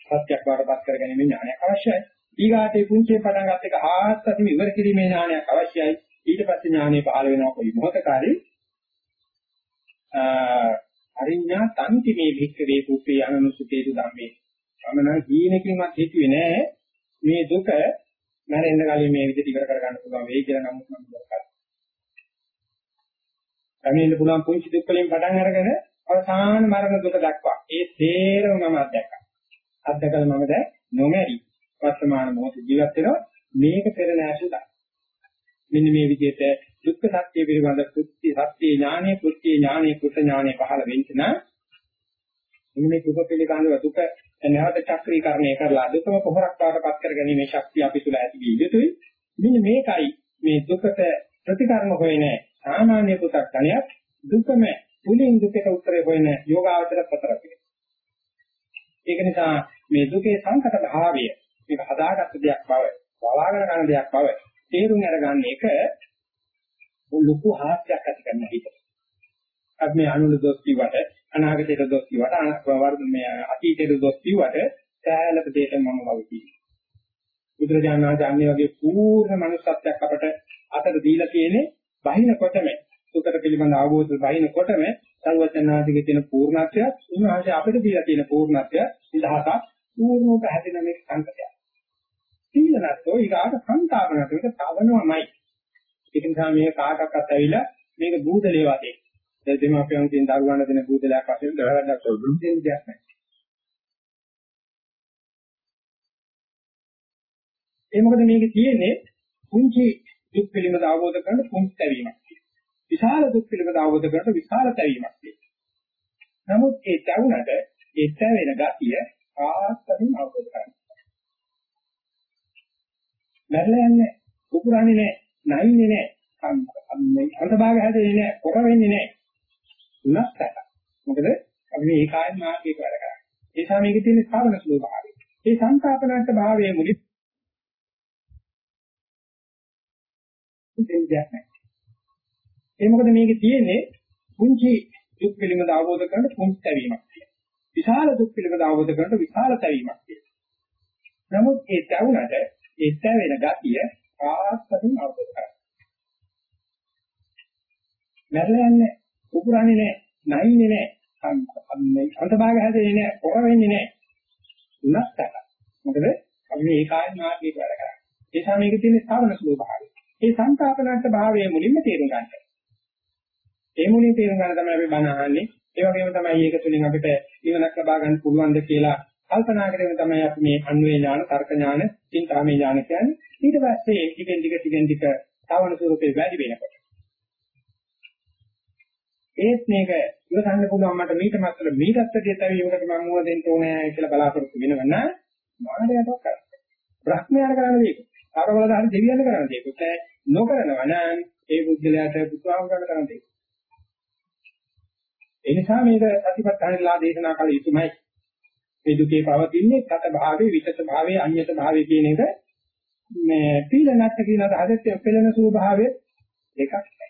සත්‍යක් වඩපත් කරගැනීමේ ඥානයක් අවශ්‍යයි. ඊගාටේ පුංචේ පටන් ගන්න එක ආත්පතිම ඉවර කිරීමේ ඥානයක් අවශ්‍යයි. ඊට පස්සේ ඥානෙ පහළ වෙනවා කොයි මොහොතකාරී අරිඤ්ඤා තන්ති මේ භික්ඛවේ කුප්පේ අනනුසුතේතු ධම්මේ සමන කීනකින්වත් හිතුවේ නෑ මේ දුක මැරෙන්න කලින් මේ විදිහට ඉවර කර ගන්න පුළුවන් වෙයි කියලා නමුත් මම කරා. කමින්න පුළුවන් පුංචි දුක් වලින් පටන් අරගෙන අවසාන මරණ දුක දක්වා ඒ තේරම මම අත්දැක්කා. අත්දැකලා මම දැන් නොමැරි වර්තමාන මොහොත ජීවත් වෙනවා මේක පෙර නැසුදා. මෙන්න මේ විදිහට දුක්ඛ සත්‍ය පිළිබඳ කුත්ති සත්‍ය ඥානෙ කුත්ති ඥානෙ කුත ඥානෙ පහළ වෙන්න නම් මේ දුක පිළිබඳව දුක නැවත චක්‍රීකරණය කරලා දුකම පොහොරක් පාටපත් කරගැනීමේ ශක්තිය අපි තුල ඇති විය යුතුයි. මෙන්න මේකයි මේ දුකට ප්‍රතිකර්ම හොයන්නේ සාමාන්‍ය පුතක් ගණයක් දුකම තුලින් දුකට උත්තරේ හොයන යෝගාවචර පතරක්. ඒක නිසා මේ දුකේ සංකත භාවය මේක හදාගත්ත දෙයක් බව, බලාගෙන යන දෙයක් බව තේරුම් අරගන්න එක ලොකු හාස්‍යයක් ඇති කරන හිතට. අපි මේ අනුල දොස් කිව්වට අනාගතයට දොස් කිව්වට වර්ධ මේ අතීතයට දොස් කිව්වට සෑහලක දෙයට මම වගේ බුදුරජාණන් වහන්සේ අන්නේ වගේ පූර්ණ මනුස්සත්වයක් අපට අතට දීලා තියෙන්නේ බහිනකොටම සුකට පිළිබඳ අවබෝධය බහිනකොටම සර්වඥාතිගේ තියෙන පූර්ණත්වය උන්වහන්සේ අපිට දීලා තියෙන පූර්ණත්වය ඉදහසක් පූර්ණව පැහැදින මේ සංකතය. සීලනත්ෝ ඊගාට සංතාපනත්වයට තවනවමයි. ඒක නිසා මේ කාටවත් ඇවිල්ලා මේක බුදලේ වගේ. ඒ දෙමාපියන් කියන දරුවන්ට දෙන බුදලයක් වශයෙන් දරගන්නත් ඕන දෙයක් නැහැ. ඒ මොකද මේකේ තියෙන්නේ කුංචි දුක් පිළිබඳ අවබෝධ කරන කුංචි තැවීමක්. විශාල දුක් පිළිබඳ අවබෝධ කරන විශාල තැවීමක් තියෙනවා. නමුත් ඒ තැවුනට ඒ තැවෙන ගතිය ආස්තරින් අවබෝධ කරගන්න. මැරෙන්නේ නැහැ, කුකුරන්නේ නැහැ, නැයින්නේ නැහැ, අන්තභාග හැදෙන්නේ නැහැ, කොර වෙන්නේ නැහැ. උනත් නැහැ. මොකද අපි මේ ඒකායන මාර්ගයක වැඩ කරන්නේ. ඒ නිසා මේකේ තියෙන ස්ථාවන ස්වභාවය. ඒ සංකාපනත් භාවයේ මුලින් දෙයක් නැහැ. ඒ මොකද මේකේ තියෙන්නේ කුංචි දුක් පිළිබඳ අවබෝධ කරන කුංචි තැවීමක් තියෙනවා. විශාල දුක් පිළිබඳ අවබෝධ කරන විශාල තැවීමක් තියෙනවා. නමුත් ඒ තැවුනට ඒ තැවෙන ගතිය ආස්තකින් අවබෝධ කරගන්න. මැරෙන්නේ නැහැ, කුකුරන්නේ නැහැ, නැයින්නේ නැහැ, අන්තභාග හැදෙන්නේ නැහැ, කොර වෙන්නේ නැහැ. උනත් නැහැ. මොකද අපි මේ ඒකායන මාර්ගයක වැඩ කරන්නේ. ඒ නිසා මේකේ තියෙන ස්ථාවන ස්වභාවය. ඒ සංකාපනත් භාවයේ මුලින්ම තේරුම් ගන්න. ඒ මුලින් තේරුම් ගන්න තමයි අපි බණ අහන්නේ. ඒ වගේම තමයි ඒක තුලින් අපිට ඉවනක් ලබා ගන්න පුළුවන්ද කියලා කල්පනා කරගෙන තමයි අපි මේ අන්වේ ඥාන, තර්ක ඥාන, චින්තාමය ඥාන කියන්නේ. ඊට පස්සේ ටිකෙන් ටික ටිකෙන් ටික තවන ස්වරූපේ වැඩි වෙනකොට. ඒත් මේක ඉවසන්න පුළුවන් මට මීට මත්තර මීටත් දෙයක් ඇවිවකට මම මුව දෙන්න ඕනේ කියලා බලාපොරොත්තු වෙනවනම් මානවයටවත් කරන්න. බ්‍රහ්මයාට කරන්න දෙයක්. ආරවල දාන දෙවියන් කරන්න දෙයක්. නොකරනවා නම් ඒ බුද්ධලයට බුදුහාම කරන්න කරන්න දෙයක්. ඒ නිසා මේක සතිපට්ඨානලා දේශනා කළ යුතුමයි. මේ දුකේ පවතින්නේ සත භාවයේ විචත භාවයේ අන්‍යත භාවයේ කියන එක මේ පීලනත් කියන අදහසත් පෙළෙන සූ භාවයේ එකක් නැහැ.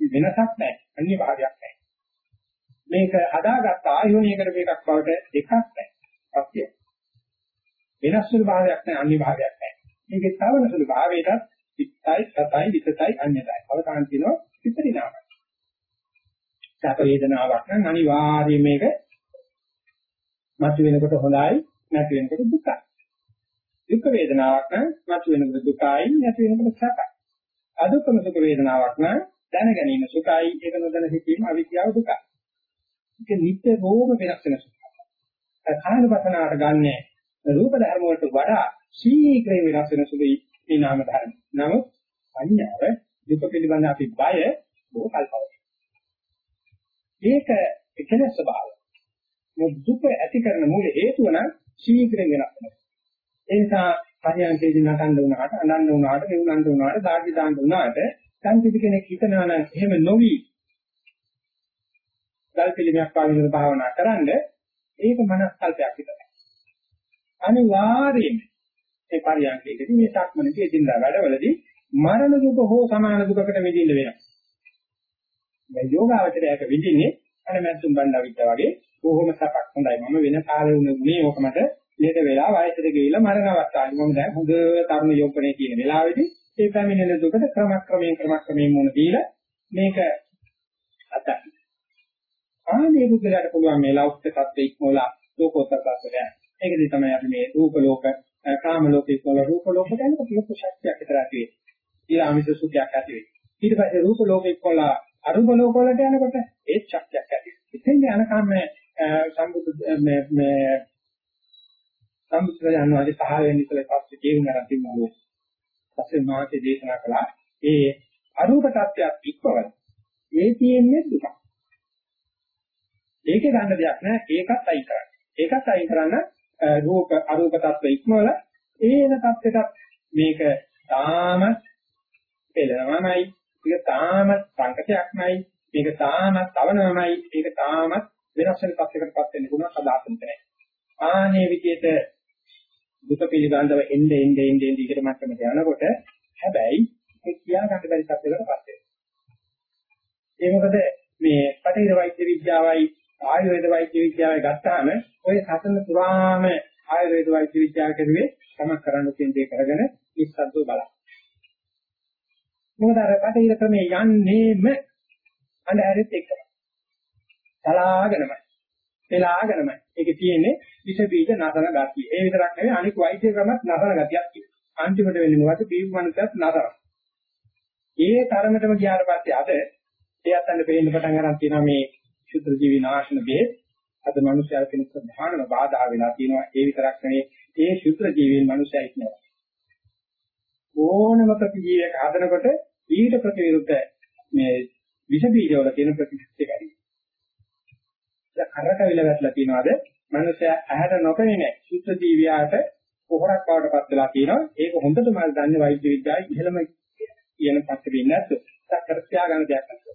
වෙනසක් නැහැ. අන්‍ය භාවයක් නැහැ. මේක හදාගත්ත ආයෝනියකට මේකක් බවට එකක් නැහැ. සත්‍ය. වෙනස් සුළු භාවයක් නැහැ අන්‍ය භාවයක් නැහැ. මේකේ තවන සුළු භාවයටත් පිටයි සතයි විතයි අන්‍යතයි. අවතාන් කියනවා විපරිණාමයි. සැප වේදනාවක් නම් අනිවාර්යයෙන් මේක මතු වෙනකොට හොඳයි නැති වෙනකොට දුකයි. දුක් වේදනාවක් නම් මතු වෙනකොට දුකයි නැති වෙනකොට සැපයි. අදුක්කම සුඛ වේදනාවක් නම් දැන ගැනීම සුඛයි ඒක නොදැන සිටීම අවිද්‍යාව දුකයි. ඒක නිත්‍යෝම වෙනස් වෙන සුඛයි. කායන වසනාවට ගන්නේ රූප ධර්ම වලට වඩා ශීඝ්‍රයෙන් වෙනස් වෙන සුඛයි මේ නාම ධර්ම. නමුත් අඤ්ඤාව දුක පිළිබඳ අපි බය බොහෝ කල්පවල. ඒක එකල ස්වභාවය. මේ දුක ඇති කරන මූල හේතුව නම් ශීඝ්‍රයෙන් වෙනස් වෙනවා. ඒ නිසා පරියන්කේදී නටන්න උනාට, අනන්න උනාට, දෙවුනන්න උනාට, දාගි දාන්න උනාට සංකිත කෙනෙක් හිතනවා නම් එහෙම නොවි කල්පිලිමයක් පාවිච්චි භාවනා කරන්න ඒක මනස්කල්පයක් විතරයි. අනිවාර්යයෙන් ඒ පරියන්කේදී මේ සක්මනේදී එදින්දා වැඩවලදී මරණ දුක හෝ සමාන දුකකට මෙදින්න වෙනවා. දැන් යෝගාවචරයක විඳින්නේ අර මැස්සුම් බණ්ඩා විද්‍යාව වගේ බොහොම සපක් හොඳයි. මම වෙන කාලේ උනේ ඕක මට ලේද වෙලා වයසට ගිහිල්ලා මරණ අවස්ථාවේ මම දැන් හොඳ තරුණ යෝගනේ කියන වෙලාවේදී ඒ පැමිණෙන දුකට ක්‍රමක්‍රමයෙන් ක්‍රමක්‍රමයෙන් මොන දීලා මේක අත ආනේ බුද්ධලට පුළුවන් මේ ලෞකික தත්ත්ව ඉක්මවලා ලෝකෝත්තර தත්ත්වය. ඒකදී තමයි අපි මේ රූප ලෝක කාම ලෝක ඉක්මවල රූප ලෝක දැනක පිළිපු ශක්තියක් විතර ඇති වෙන්නේ. ඊළාමිත සුඛයක් ඇති වෙන්නේ. ඊට පස්සේ රූප ලෝක ඉක්මවලා අරූප ලෝක වලට යනකොට ඒ ශක්තියක් ඇති වෙනවා. ඉතින් යනකම් මේ සම්බුදු මේ මේ සම්බුද්ධ යනවාදී පහළ වෙන ඉතල පස්සේ ජීවන රතිමෝ පස්සේ මාතේ දේශනා කළා ඒ අරූප tattයක් ඉක්වවල ඒ තියෙන්නේ දුක. ඒකේ ගන්න දෙයක් නෑ ඒකත් අයින් කරන්න. ඒකත් අයින් කරන්න රූප අරූප tattව ඉක්මවල ඒන tattෙට මේක තාම පෙළනවමයි මේක තාමත් සංකතයක්මයි මේක තාමත් තවනමයි මේක තාමත් වෙනස් වෙන තත්යකටපත් වෙන්න පුළුවන් සදාතන්ත නැහැ. ආනේ විදිහට දුක පිළිබඳව එnde ende ende ende ඉකට මට්ටමට යනකොට හැබැයි ඒ කියා ගන්න බැරි තත්යකටපත් වෙනවා. ඒ මොකද මේ පටිඝ වෛද්‍ය විද්‍යාවයි ආයුර්වේද වෛද්‍ය විද්‍යාවයි ගත්තාම ඔය සතන පුරාම ආයුර්වේද වෛද්‍ය විද්‍යාව කරුවේ තම කරන්න තියෙන දේ කරගෙන ඉස්සද්දෝ බලන්න. මොකද අර පටිඝ ක්‍රමේ යන්නේම අඳුරෙත් එක්කම. සලාගෙනමයි. එලාගෙනමයි. ඒකේ තියෙන්නේ විස බීජ නසන ගතිය. ඒ විතරක් නෙවෙයි අනික වෛද්‍ය ක්‍රමත් නසන ගතියක් තියෙනවා. අන්තිමට වෙන්නේ මොකද? බීජ මනසත් නසන. ඒ තරමටම ගියාට පස්සේ අද ඒ අතන පේන්න පටන් ගන්න තියෙනවා මේ ශුද්ධ ජීවි නාශන බෙහෙත්. අද මිනිස්යා කෙනෙක් ප්‍රධානම බාධා වෙලා තියෙනවා. ඒ විතරක් නෙවෙයි ඒ ශුද්ධ ජීවීන් මිනිස්යා ඉක්නවා. ඕනම ප්‍රතිජීවයක හදනකොට ඊට ප්‍රතිවිරුද්ධ මේ විස බීජවල තියෙන ප්‍රතිශක්තිය වැඩි. දැන් කරකවිල වැටලා තියනවාද? මනුස්සයා ඇහැට නොපෙනෙන සුද්ධ ජීවියාට පොහොරක් බවට පත් වෙලා තියෙනවා. ඒක හොඳටම මම දන්නේ වෛද්‍ය විද්‍යාවේ ඉහළම කියන පැත්තේ ඉන්නේ නැත්නම් සක්කර තියාගන්න දෙයක් නැහැ.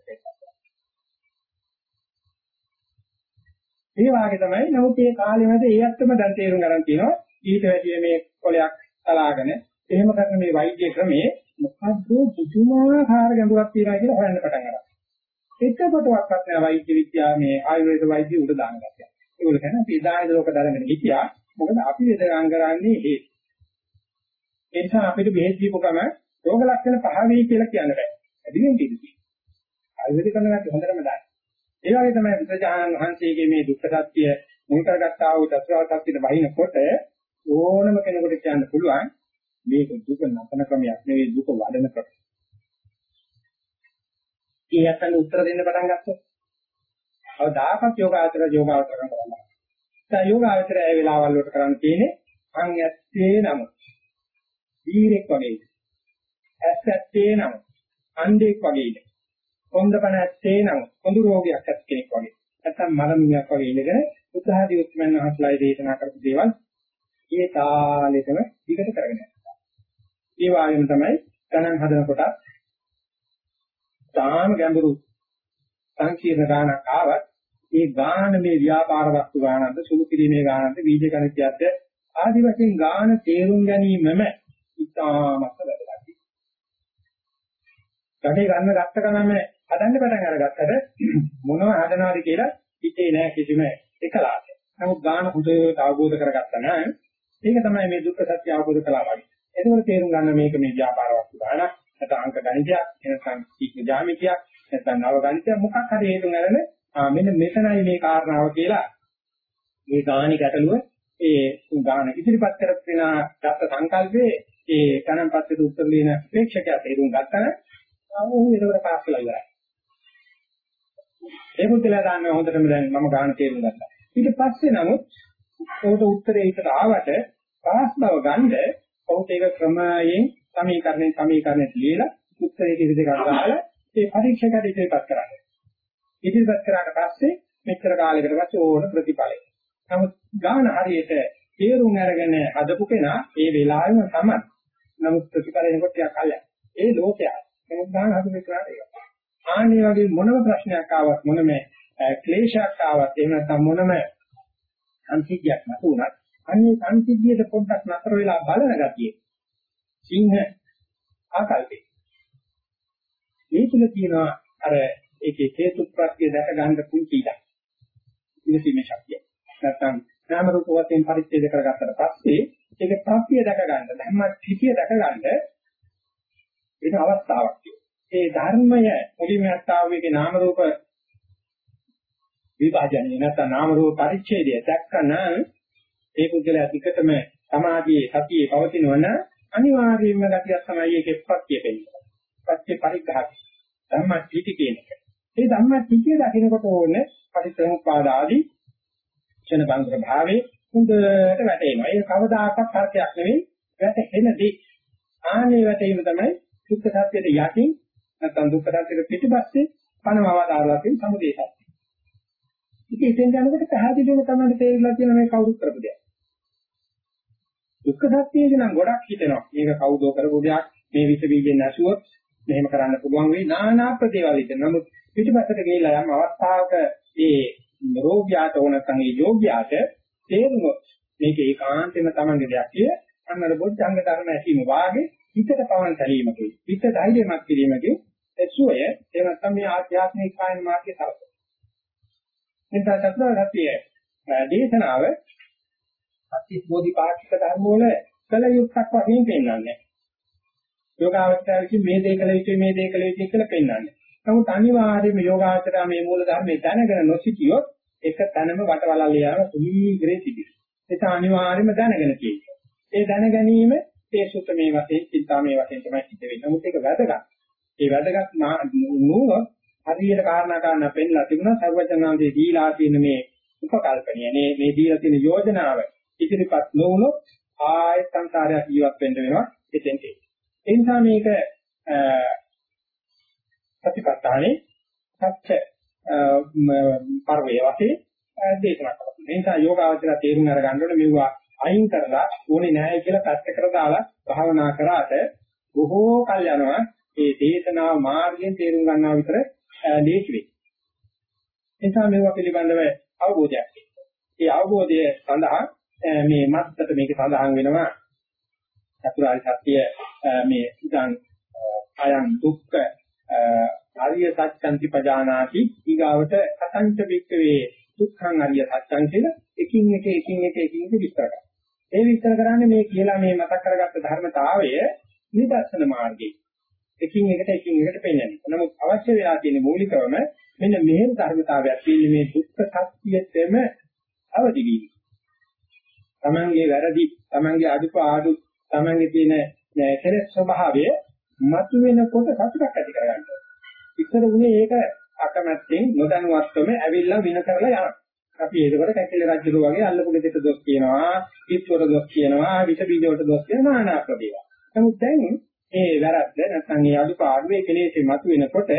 ඒ වාගේ තමයි නමුත් මේ කාලේ මැද ඒ ඇත්තම දැන් තේරුම් ගන්න තියෙනවා. ඊට වැඩිය මේ කොලයක් තලාගෙන එහෙම කරන මේ වෛද්‍ය ක්‍රමයේ මොකද්ද පුදුමාකාර ගැඹුරක් තියෙනවා කියලා හොයන්න පටන් ගන්නවා. එකකොටවත් නැහැ වෛද්‍ය විද්‍යාව මේ ආයුර්වේද වෛද්‍ය උඩ දාන ගැතිය. ඒගොල්ලෝ කියන්නේ අපි ඉදායද ලෝක දරගෙන හිටියා. මොකද අපි වෙදගම් කරන්නේ ඒ. ඒ නිසා අපිට බෙහෙත් දීපු ගම රෝග ලක්ෂණ පහ වෙයි කියලා කියන්න බෑ. ඇදින් කිව්වේ. ආයුර්වේද කරනකට හොඳටම දායි. ඒ වගේ තමයි බුදුජානක වහන්සේගේ මේ දුක්ඛ සත්‍ය මුල් කරගත්තා වූ චතුරාර්ය සත්‍යෙට වහිනකොට ඕනම කෙනෙකුට කියන්න පුළුවන් මේක දුක නතන ක්‍රමයක් නෙවෙයි දුක වඩන ක්‍රමයක්. ඒ යත්තන් උත්තර දෙන්න පටන් ගත්තොත් අවදාකත් යෝගාචර යෝගාචර කරනවා. දැන් යෝගාචරය ඒ වෙලාවල් වලට කරන්න තියෙන්නේ අන් ඇත්තේ නම. දීරෙක් වගේ. ඇස් ඇත්තේ නම. අන්ධෙක් වගේ. කොන්දපණ ඇත්තේ නම. කොඳු රෝගයක් ඇත් කෙනෙක් වගේ. නැත්නම් මරණියක් වගේ ඉඳගෙන උත්සාහදී උත්මයන් අහස්ලායි දේශනා කරපු දේවල් ඒ තාලෙටම විකට කරගෙන යනවා. ඒ වගේම තමයි ගණන් හදනකොට තාම ගැඹුරු සංකීර්ණ ගානක් ආවත් ඒ ගාන මේ ව්‍යාපාර වස්තු ගානන්ද සුළු කිරීමේ ගානන්ද බීජ ගණිතයක්ද ආදි වශයෙන් ගාන තේරුම් ගැනීමම ඉතාමත් වැදගත්. gadේ ගන්න ගත්ත ගමන් හදන්න පටන් අරගත්තට මොනව හදනවද කියලා හිතේ නෑ කිසිම එකලාවක්. නමුත් ගාන හොඳට අවබෝධ කරගත්තා නම් ඒක තමයි මේ දුක්ඛ සත්‍ය අවබෝධ කළා වගේ. එතකොට තේරුම් ගන්න මේක මේ ව්‍යාපාර වස්තු ගානක් නැත්නම් අංක ගණිතයක් නැත්නම් සීක්ෂ ජ්‍යාමිතියක් නැත්නම් නව ගණිතයක් මොකක් හරි හේතුන් අරගෙන මෙන්න මෙතනයි මේ කාරණාව කියලා මේ ගාණි ගැටලුව ඒ ගාණ ඉදිරිපත් කරපින දත්ත සංකල්පයේ ඒ කණන්පත්තේ උත්තර ලියන ප්‍රේක්ෂකයා තේරුම් ගත්තා නම් ඔහු ඒකට පාස් වෙලා ඉවරයි. ඒ මුදලා දාන්න හොඳටම දැන් මම ගාණ තේරුම් ගත්තා. ඊට පස්සේ නමුත් ඔහුට උත්තරේ හිතට ආවට පාස් බව ගන්න ඔහුට ඒක ක්‍රමයෙන් සමීකරණයෙන් සමීකරණයට ලියලා උත්තරේ කිසි දෙකක් ගහලා ඒ පරීක්ෂකයට ඉදිරිපත් කරන්නේ. ඉදිරිපත් කරාට පස්සේ මෙච්චර කාලයකට පස්සේ ඕන ප්‍රතිඵලය. නමුත් ගාන හරියට තේරුම් අරගෙන හදපු කෙනා ඒ වෙලාවෙම තමයි. නමුත් ප්‍රතිඵල එනකොට ටිකක් අල්ලයි. ඒ ලෝකයක්. නමුත් ගාන හදපු කෙනාට ඒක. ආන්නේ වගේ මොනම ප්‍රශ්නයක් ආවත් මොනම ක්ලේශයක් ආවත් එහෙම නැත්නම් මොනම සංසිද්ධියක් නැතුණත් අන්නේ සංසිද්ධියට පොඩ්ඩක් නතර වෙලා බලන ගතිය සිංහ ආකල්පේ. මේ තුල තියෙනවා අර ඒකේ හේතු ප්‍රත්‍ය දැක ගන්න පුංචි ඉඩක්. ඉතිමේ ශක්තිය. නැත්නම් නාම රූප වශයෙන් පරිච්ඡේද කරගත්තට පස්සේ ඒක ප්‍රත්‍ය දැක ගන්න, ධර්ම ස්ථිතිය දැක ගන්න වෙන අවස්ථාවක් ඒ ධර්මය මුලින්මත්තාවේගේ නාම රූප විභාජනය නැත්නම් නාම රූප පරිච්ඡේදය දැක්කම ඒ පුද්ගලයා දිකටම සමාධියේ සතියේ පවතිනවන අනිවාර්යයෙන්ම ගැටියක් තමයි ඒකේ ප්‍රත්‍ය වෙන්නේ. ප්‍රත්‍ය පරිග්‍රහය. ධම්මටිටි කියන එක. මේ ධම්මටිටිය දකිනකොට ඕනේ පරිසමුපාද ආදී චන බංග්‍ර භාවයේ හොඳට වැටෙනවා. ඒක කවදාකවත් තර්කයක් නෙවෙයි වැටෙනදී. ආනේ වැටීම තමයි දුක්ඛ සත්‍යයට යටින් නැත්නම් දුක්ඛ සත්‍යයට පිටිපස්සේ පනවව දාලා තියෙන සමුදේ සත්‍ය. ඉතින් එතෙන් යනකොට පැහැදිලිවම තමයි තේරිලා තියෙන මේ කවුරුත් කරපු දෙයක්. දුක්ඛ සත්‍යයේ නම් ගොඩක් හිතෙනවා. මේක කවුදෝ කරපු දෙයක්. මේ විස බීජෙන් නැසුවොත් මෙහෙම කරන්න පුළුවන් වෙයි. নানা ප්‍රදේවල් හිතෙන. නමුත් පිටිපස්සට ගිහිලා යම් අවස්ථාවක මේ රෝගියාට ඕන නැත්නම් මේ යෝගියාට තේරුනොත් මේක ඒකාන්තයෙන්ම තමන්ගේ දෙයක් කිය අන්නර බොද්ධංග ධර්ම ඇසීම වාගේ හිතට පවන් සැලීමකයි. හිත ධෛර්යමත් කිරීමකයි. එසුය එහෙම නැත්නම් මේ ආධ්‍යාත්මික කායන මාර්ගයේ තරක. එතන චතුරාර්ය දේශනාව සත්‍ය බෝධිපාක්ෂික ධර්ම වල කල යුක්තක් වශයෙන් පෙන්වන්නේ. යෝගාවචරයෙන් මේ දේ කළ යුතුයි මේ දේ කළ යුතුයි කියලා පෙන්වන්නේ. නමුත් අනිවාර්යයෙන්ම යෝගාචරය මේ මූල ධර්මයේ දැනගෙන නොසිටියොත් එක තැනම වටවලල්ල යාම සුලීග්‍රේ තිබෙනවා. ඒක අනිවාර්යයෙන්ම දැනගෙන තියෙනවා. ඒ දැන ගැනීම ඒ සුත මේ වශයෙන්, චින්තා මේ වශයෙන් තමයි සිද්ධ වෙන්නේ. නමුත් ඒක වැදගත්. ඒ වැදගත් නුවණ හරියට කාරණා කාරණා පෙන්ලා තිබුණා සර්වඥාන්සේ දීලා තියෙන මේ උපකල්පනය මේ මේ දීලා තියෙන යෝජනාව ඉදිරිපත් නොවුනොත් ආයත සංසාරයක් ජීවත් වෙන්න වෙනවා එතෙන්ට. ඒ නිසා මේක ප්‍රතිපත්තානේ සත්‍ය පරිවේ වශයෙන් දේශනා කරනවා. ඒ නිසා යෝගාවචර තේරුම් අරගන්න ඕනේ මෙවුවා අයින් කරලා ඕනේ නැහැ කියලා පැත්තකට දාලා භාවනා කරාට බොහෝ කල් යනවා ඒ දේශනා මාර්ගයෙන් තේරුම් ගන්නවා විතර ලේසි වෙයි. ඒ නිසා මේවා පිළිබඳව අවබෝධයක් තියෙනවා. ඒ අවබෝධය සඳහා මේ මත්තට මේක සඳහන් වෙනවා චතුරාර්ය සත්‍ය මේ ඉදන් අයං දුක්ඛ ආර්ය සත්‍යන්ති පජානාති ඊගාවට අසංච වික්කවේ දුක්ඛං ආර්ය සත්‍යං කියලා එකින් එක එකින් එක එකින් එක විස්තර කරනවා. ඒ විස්තර කරන්නේ මේ කියලා මේ මතක් කරගත්ත ධර්මතාවය නිදර්ශන මාර්ගයේ. එකින් එකට එකින් එකට පෙන්වන්නේ. නමුත් අවශ්‍ය වෙලා තියෙන මූලිකවම මෙන්න මේ ධර්මතාවයක් තියෙන්නේ මේ දුක්ඛ සත්‍යයේම අවදි වීම. තමන්ගේ වැරදි, තමන්ගේ අඩුපාඩු, තමන්ගේ තියෙන කෙලෙස් ස්වභාවය මතුවෙනකොට සතුටක් ඇති කරගන්න. ඉතර උනේ ඒක අකමැත්තෙන් නොදැනුවත්වම ඇවිල්ලා වින කරලා යනවා. අපි ඒකවල කැකිල රජුරු වගේ අල්ලපු දෙයට දොස් කියනවා, පිටවල දොස් කියනවා, විස බීජ වලට දොස් කියනවා නානා ප්‍රදේවා. නමුත් දැන් ඒ වැරද්ද නැත්නම් ඒ අඩුපාඩුවේ කෙලෙසේ මතුවෙනකොට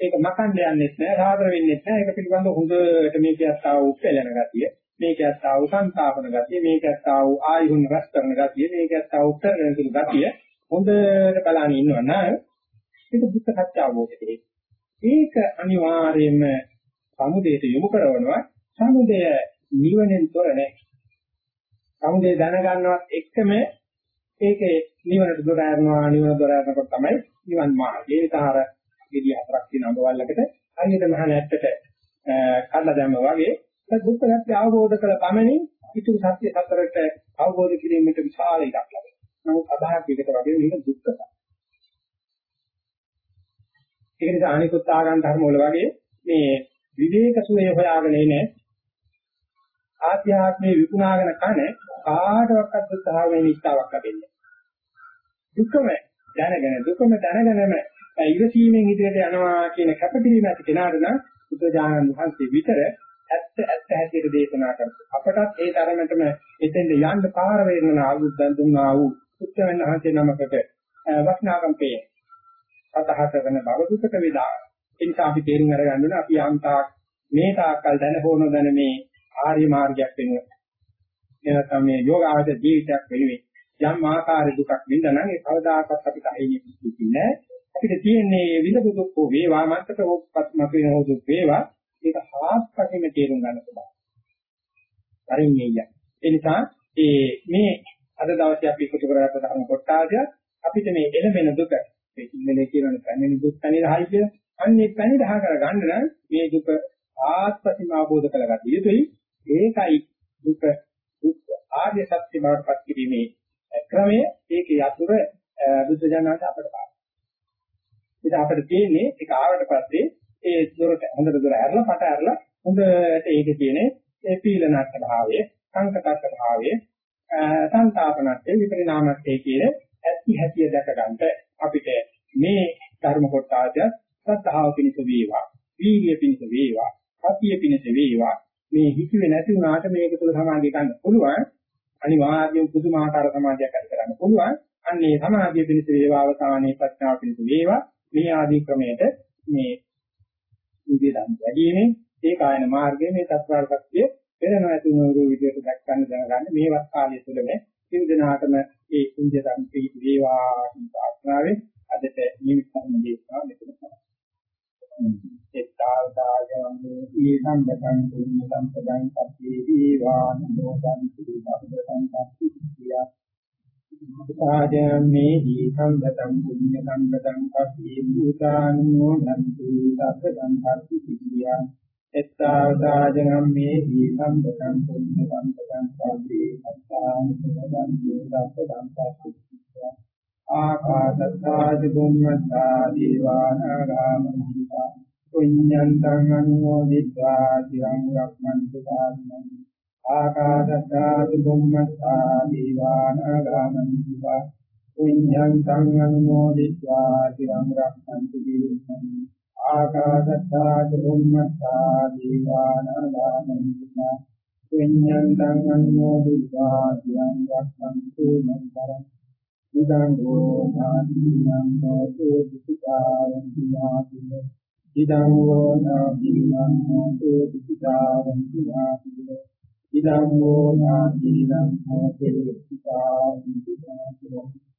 ඒක මකන්න යන්නෙත් නෑ, සාදර වෙන්නෙත් නෑ. ඒක පිළිබඳව හොඳට මේකත් ආව උප්පැලෙන ගතිය, මේකත් ආව සංතාපන ගතිය, මේකත් ආව ආයුන් රැස් කරන ගතිය, මේකත් ආව උත්තරන ගතිය හොඳට බලන්න ඉන්නවා නම් ඒක දුක්ඛ සත්‍ය අවබෝධයයි. ඒක අනිවාර්යයෙන්ම සමුදයට යොමු කරනවා. සමුදය නිවනෙන් තොර නැහැ. සමුදය දැනගන්නවත් එක්කම ඒකේ නිවනට දොර ඇරනවා නිවන දොර ඇරනකොට තමයි නිවන් මාර්ගය. ඒක අර ගෙඩිය හතරක් තියෙන අඹවල්ලකට හරියට මහ නැට්ටට කඩලා දැම්මා වගේ දුක්ඛ සත්‍ය අවබෝධ කළ පමණින් ඉතුරු සත්‍ය සතරට අවබෝධ කිරීමට විශාල ඉඩක් ලැබෙනවා. නමුත් අදහස් විකට වගේ මේක දුක්ඛ සත්‍ය. ඒක නිසා අනිකුත් ආගම් ධර්ම වල වගේ මේ විවේක සුවේ හොයාගෙන ඉන්නේ ආධ්‍යාත්මයේ විකුණාගෙන කන කාටවත් උත්සාහයෙන් ඉස්තාවක් ලැබෙන්නේ. දුකම දැනගෙන දුකම දැනගෙනම ඉවසීමෙන් ඉදිරියට යනවා කියන කැපකිරීම ඇති කෙනාට නම් බුදුජානක වහන්සේ විතර ඇත්ත ඇත්ත හැටියට දේශනා කරනවා. අපටත් ඒ තරමටම එතෙන්ද යන්න පාර වේදනා ආවුද්දන් දුන්නා වූ උත්තරයන් වහන්සේ නමකට වස්නාකම් පේ. අතහත වෙන බව දුකට වේදා. ඒ නිසා අපි තේරුම් අරගන්න ඕනේ අපි යම්තාක් මේ තාක්කල් දැන හෝන දැන මේ ආර්ය මාර්ගයක් වෙනුවෙන් එනකම් මේ යෝගාවච ජීවිතයක් වෙනුවෙන් යම් ආකාර දුකක් විඳනනම් ඒ කවදාකවත් අපිට අහිමි කිසි නෑ අපිට තියෙන්නේ විඳපු දුක් වේවා මත්තක ඕපත් මත වෙන දුක් වේවා ඒක හාස්පසින්ම තේරුම් ගන්න පුළුවන්. පරිඤ්ඤය. ඒ නිසා ඒ මේ අද දවසේ අපි එකතු කරගත්ත ධර්ම කොටාද අපිට මේ එළමෙන දුක ඒ ඉන්නේ කියනනේ පැමිණි දුක් පැනිරහයි කිය. අන්නේ පැනිරහ කරගන්න නම් මේ දුක ආත්පසින්ම අවබෝධ කරගන්න යුතුයි. ඒකයි දුක දුක් ආර්ය සත්‍ය බවට පත් කිරීමේ ක්‍රමය ඒකේ යතුරු බුද්ධ ජනනාට අපට පාන. ඉතින් අපිට තියෙන්නේ ඒක ආවට පස්සේ ඒ දොරට හොඳට දොර ඇරලා පට ඇරලා හොඳට ඒකේ තියෙන ඒ පීලනත් භාවය, සංකතත් භාවය, සංතාපනත් විපරිණාමත් කියන ඇති හැටිය දැක ගන්නට අපිට මේ ධර්ම කොටාද සත්‍තාව පිණිස වේවා, වීර්ය පිණිස වේවා, සතිය පිණිස වේවා. මේ හිතුවේ නැති වුණාට මේක තුළ සමාධිය ගන්න පුළුවන්. අනිවාර්යයෙන් පුදුමාකාර සමාධියක් ඇති කරගන්න පුළුවන්. අන්නේ සමාධිය පිණිස වේවා අවසානයේ ප්‍රඥාව පිණිස වේවා. මේ ආදී ක්‍රමයට මේ ඉන්දිය ධර්ම වැඩිමේ ඒ කායන මාර්ගයේ මේ තත්වාරපත්‍ය වෙනව ඇති වූ විදිහට දක්වන්න දැනගන්න මේ වත් කාලය තුළ මේ සින්දනාටම ඒ ඉන්දිය ධර්ම පිළිති වේවා කියන ප්‍රාර්ථනාවෙන් අදට නිමිත් සම්දේශනා මෙතන එත්තාවතායන්නේ ඊ සම්බතං පුඤ්ඤ සම්පදං සබ්බේ දීවා නමෝදං සුදු සම්පතං ආදමේ දීකම් ගතම් පුඤ්ඤ සංගතම් කප්පේ භූතානෝ නන්තු සබ්බං හත්ති සිද්ධියා. එත්තාදාජනම් මේ දීකම් ගතම් පුඤ්ඤ සංගතම් කප්පේ අත්තානුසුදං සබ්බං හත්ති සිද්ධියා. ආකාශත්තාජ බුම්මත්තා දේවානාගාමහිතා පුඤ්ඤන්තං අනුමෝදිත්වා. චිරං රක්ඛන්තු සාසනං ආකාශත්තාතු බුම්මස්සා දීවානාගාමන්තිවා පුඤ්ඤං සං අනුමෝදිत्वा চিරං රක්ඛන්තු දීවිසං ආකාශත්තාතු බුම්මස්සා දීවානාගාමන්තිවා පුඤ්ඤං සං අනුමෝදිत्वा চিරං රක්ඛන්තු මං කරං ඉදං වූ නාතිනම් හෝතු සුඛාරං සුවාතින ඉදං වූ නාතිනම් හෝතු සුඛාරං සුවාතින ඉදං ගෝධාතිනම් හෝතු පිටාරං පියාතින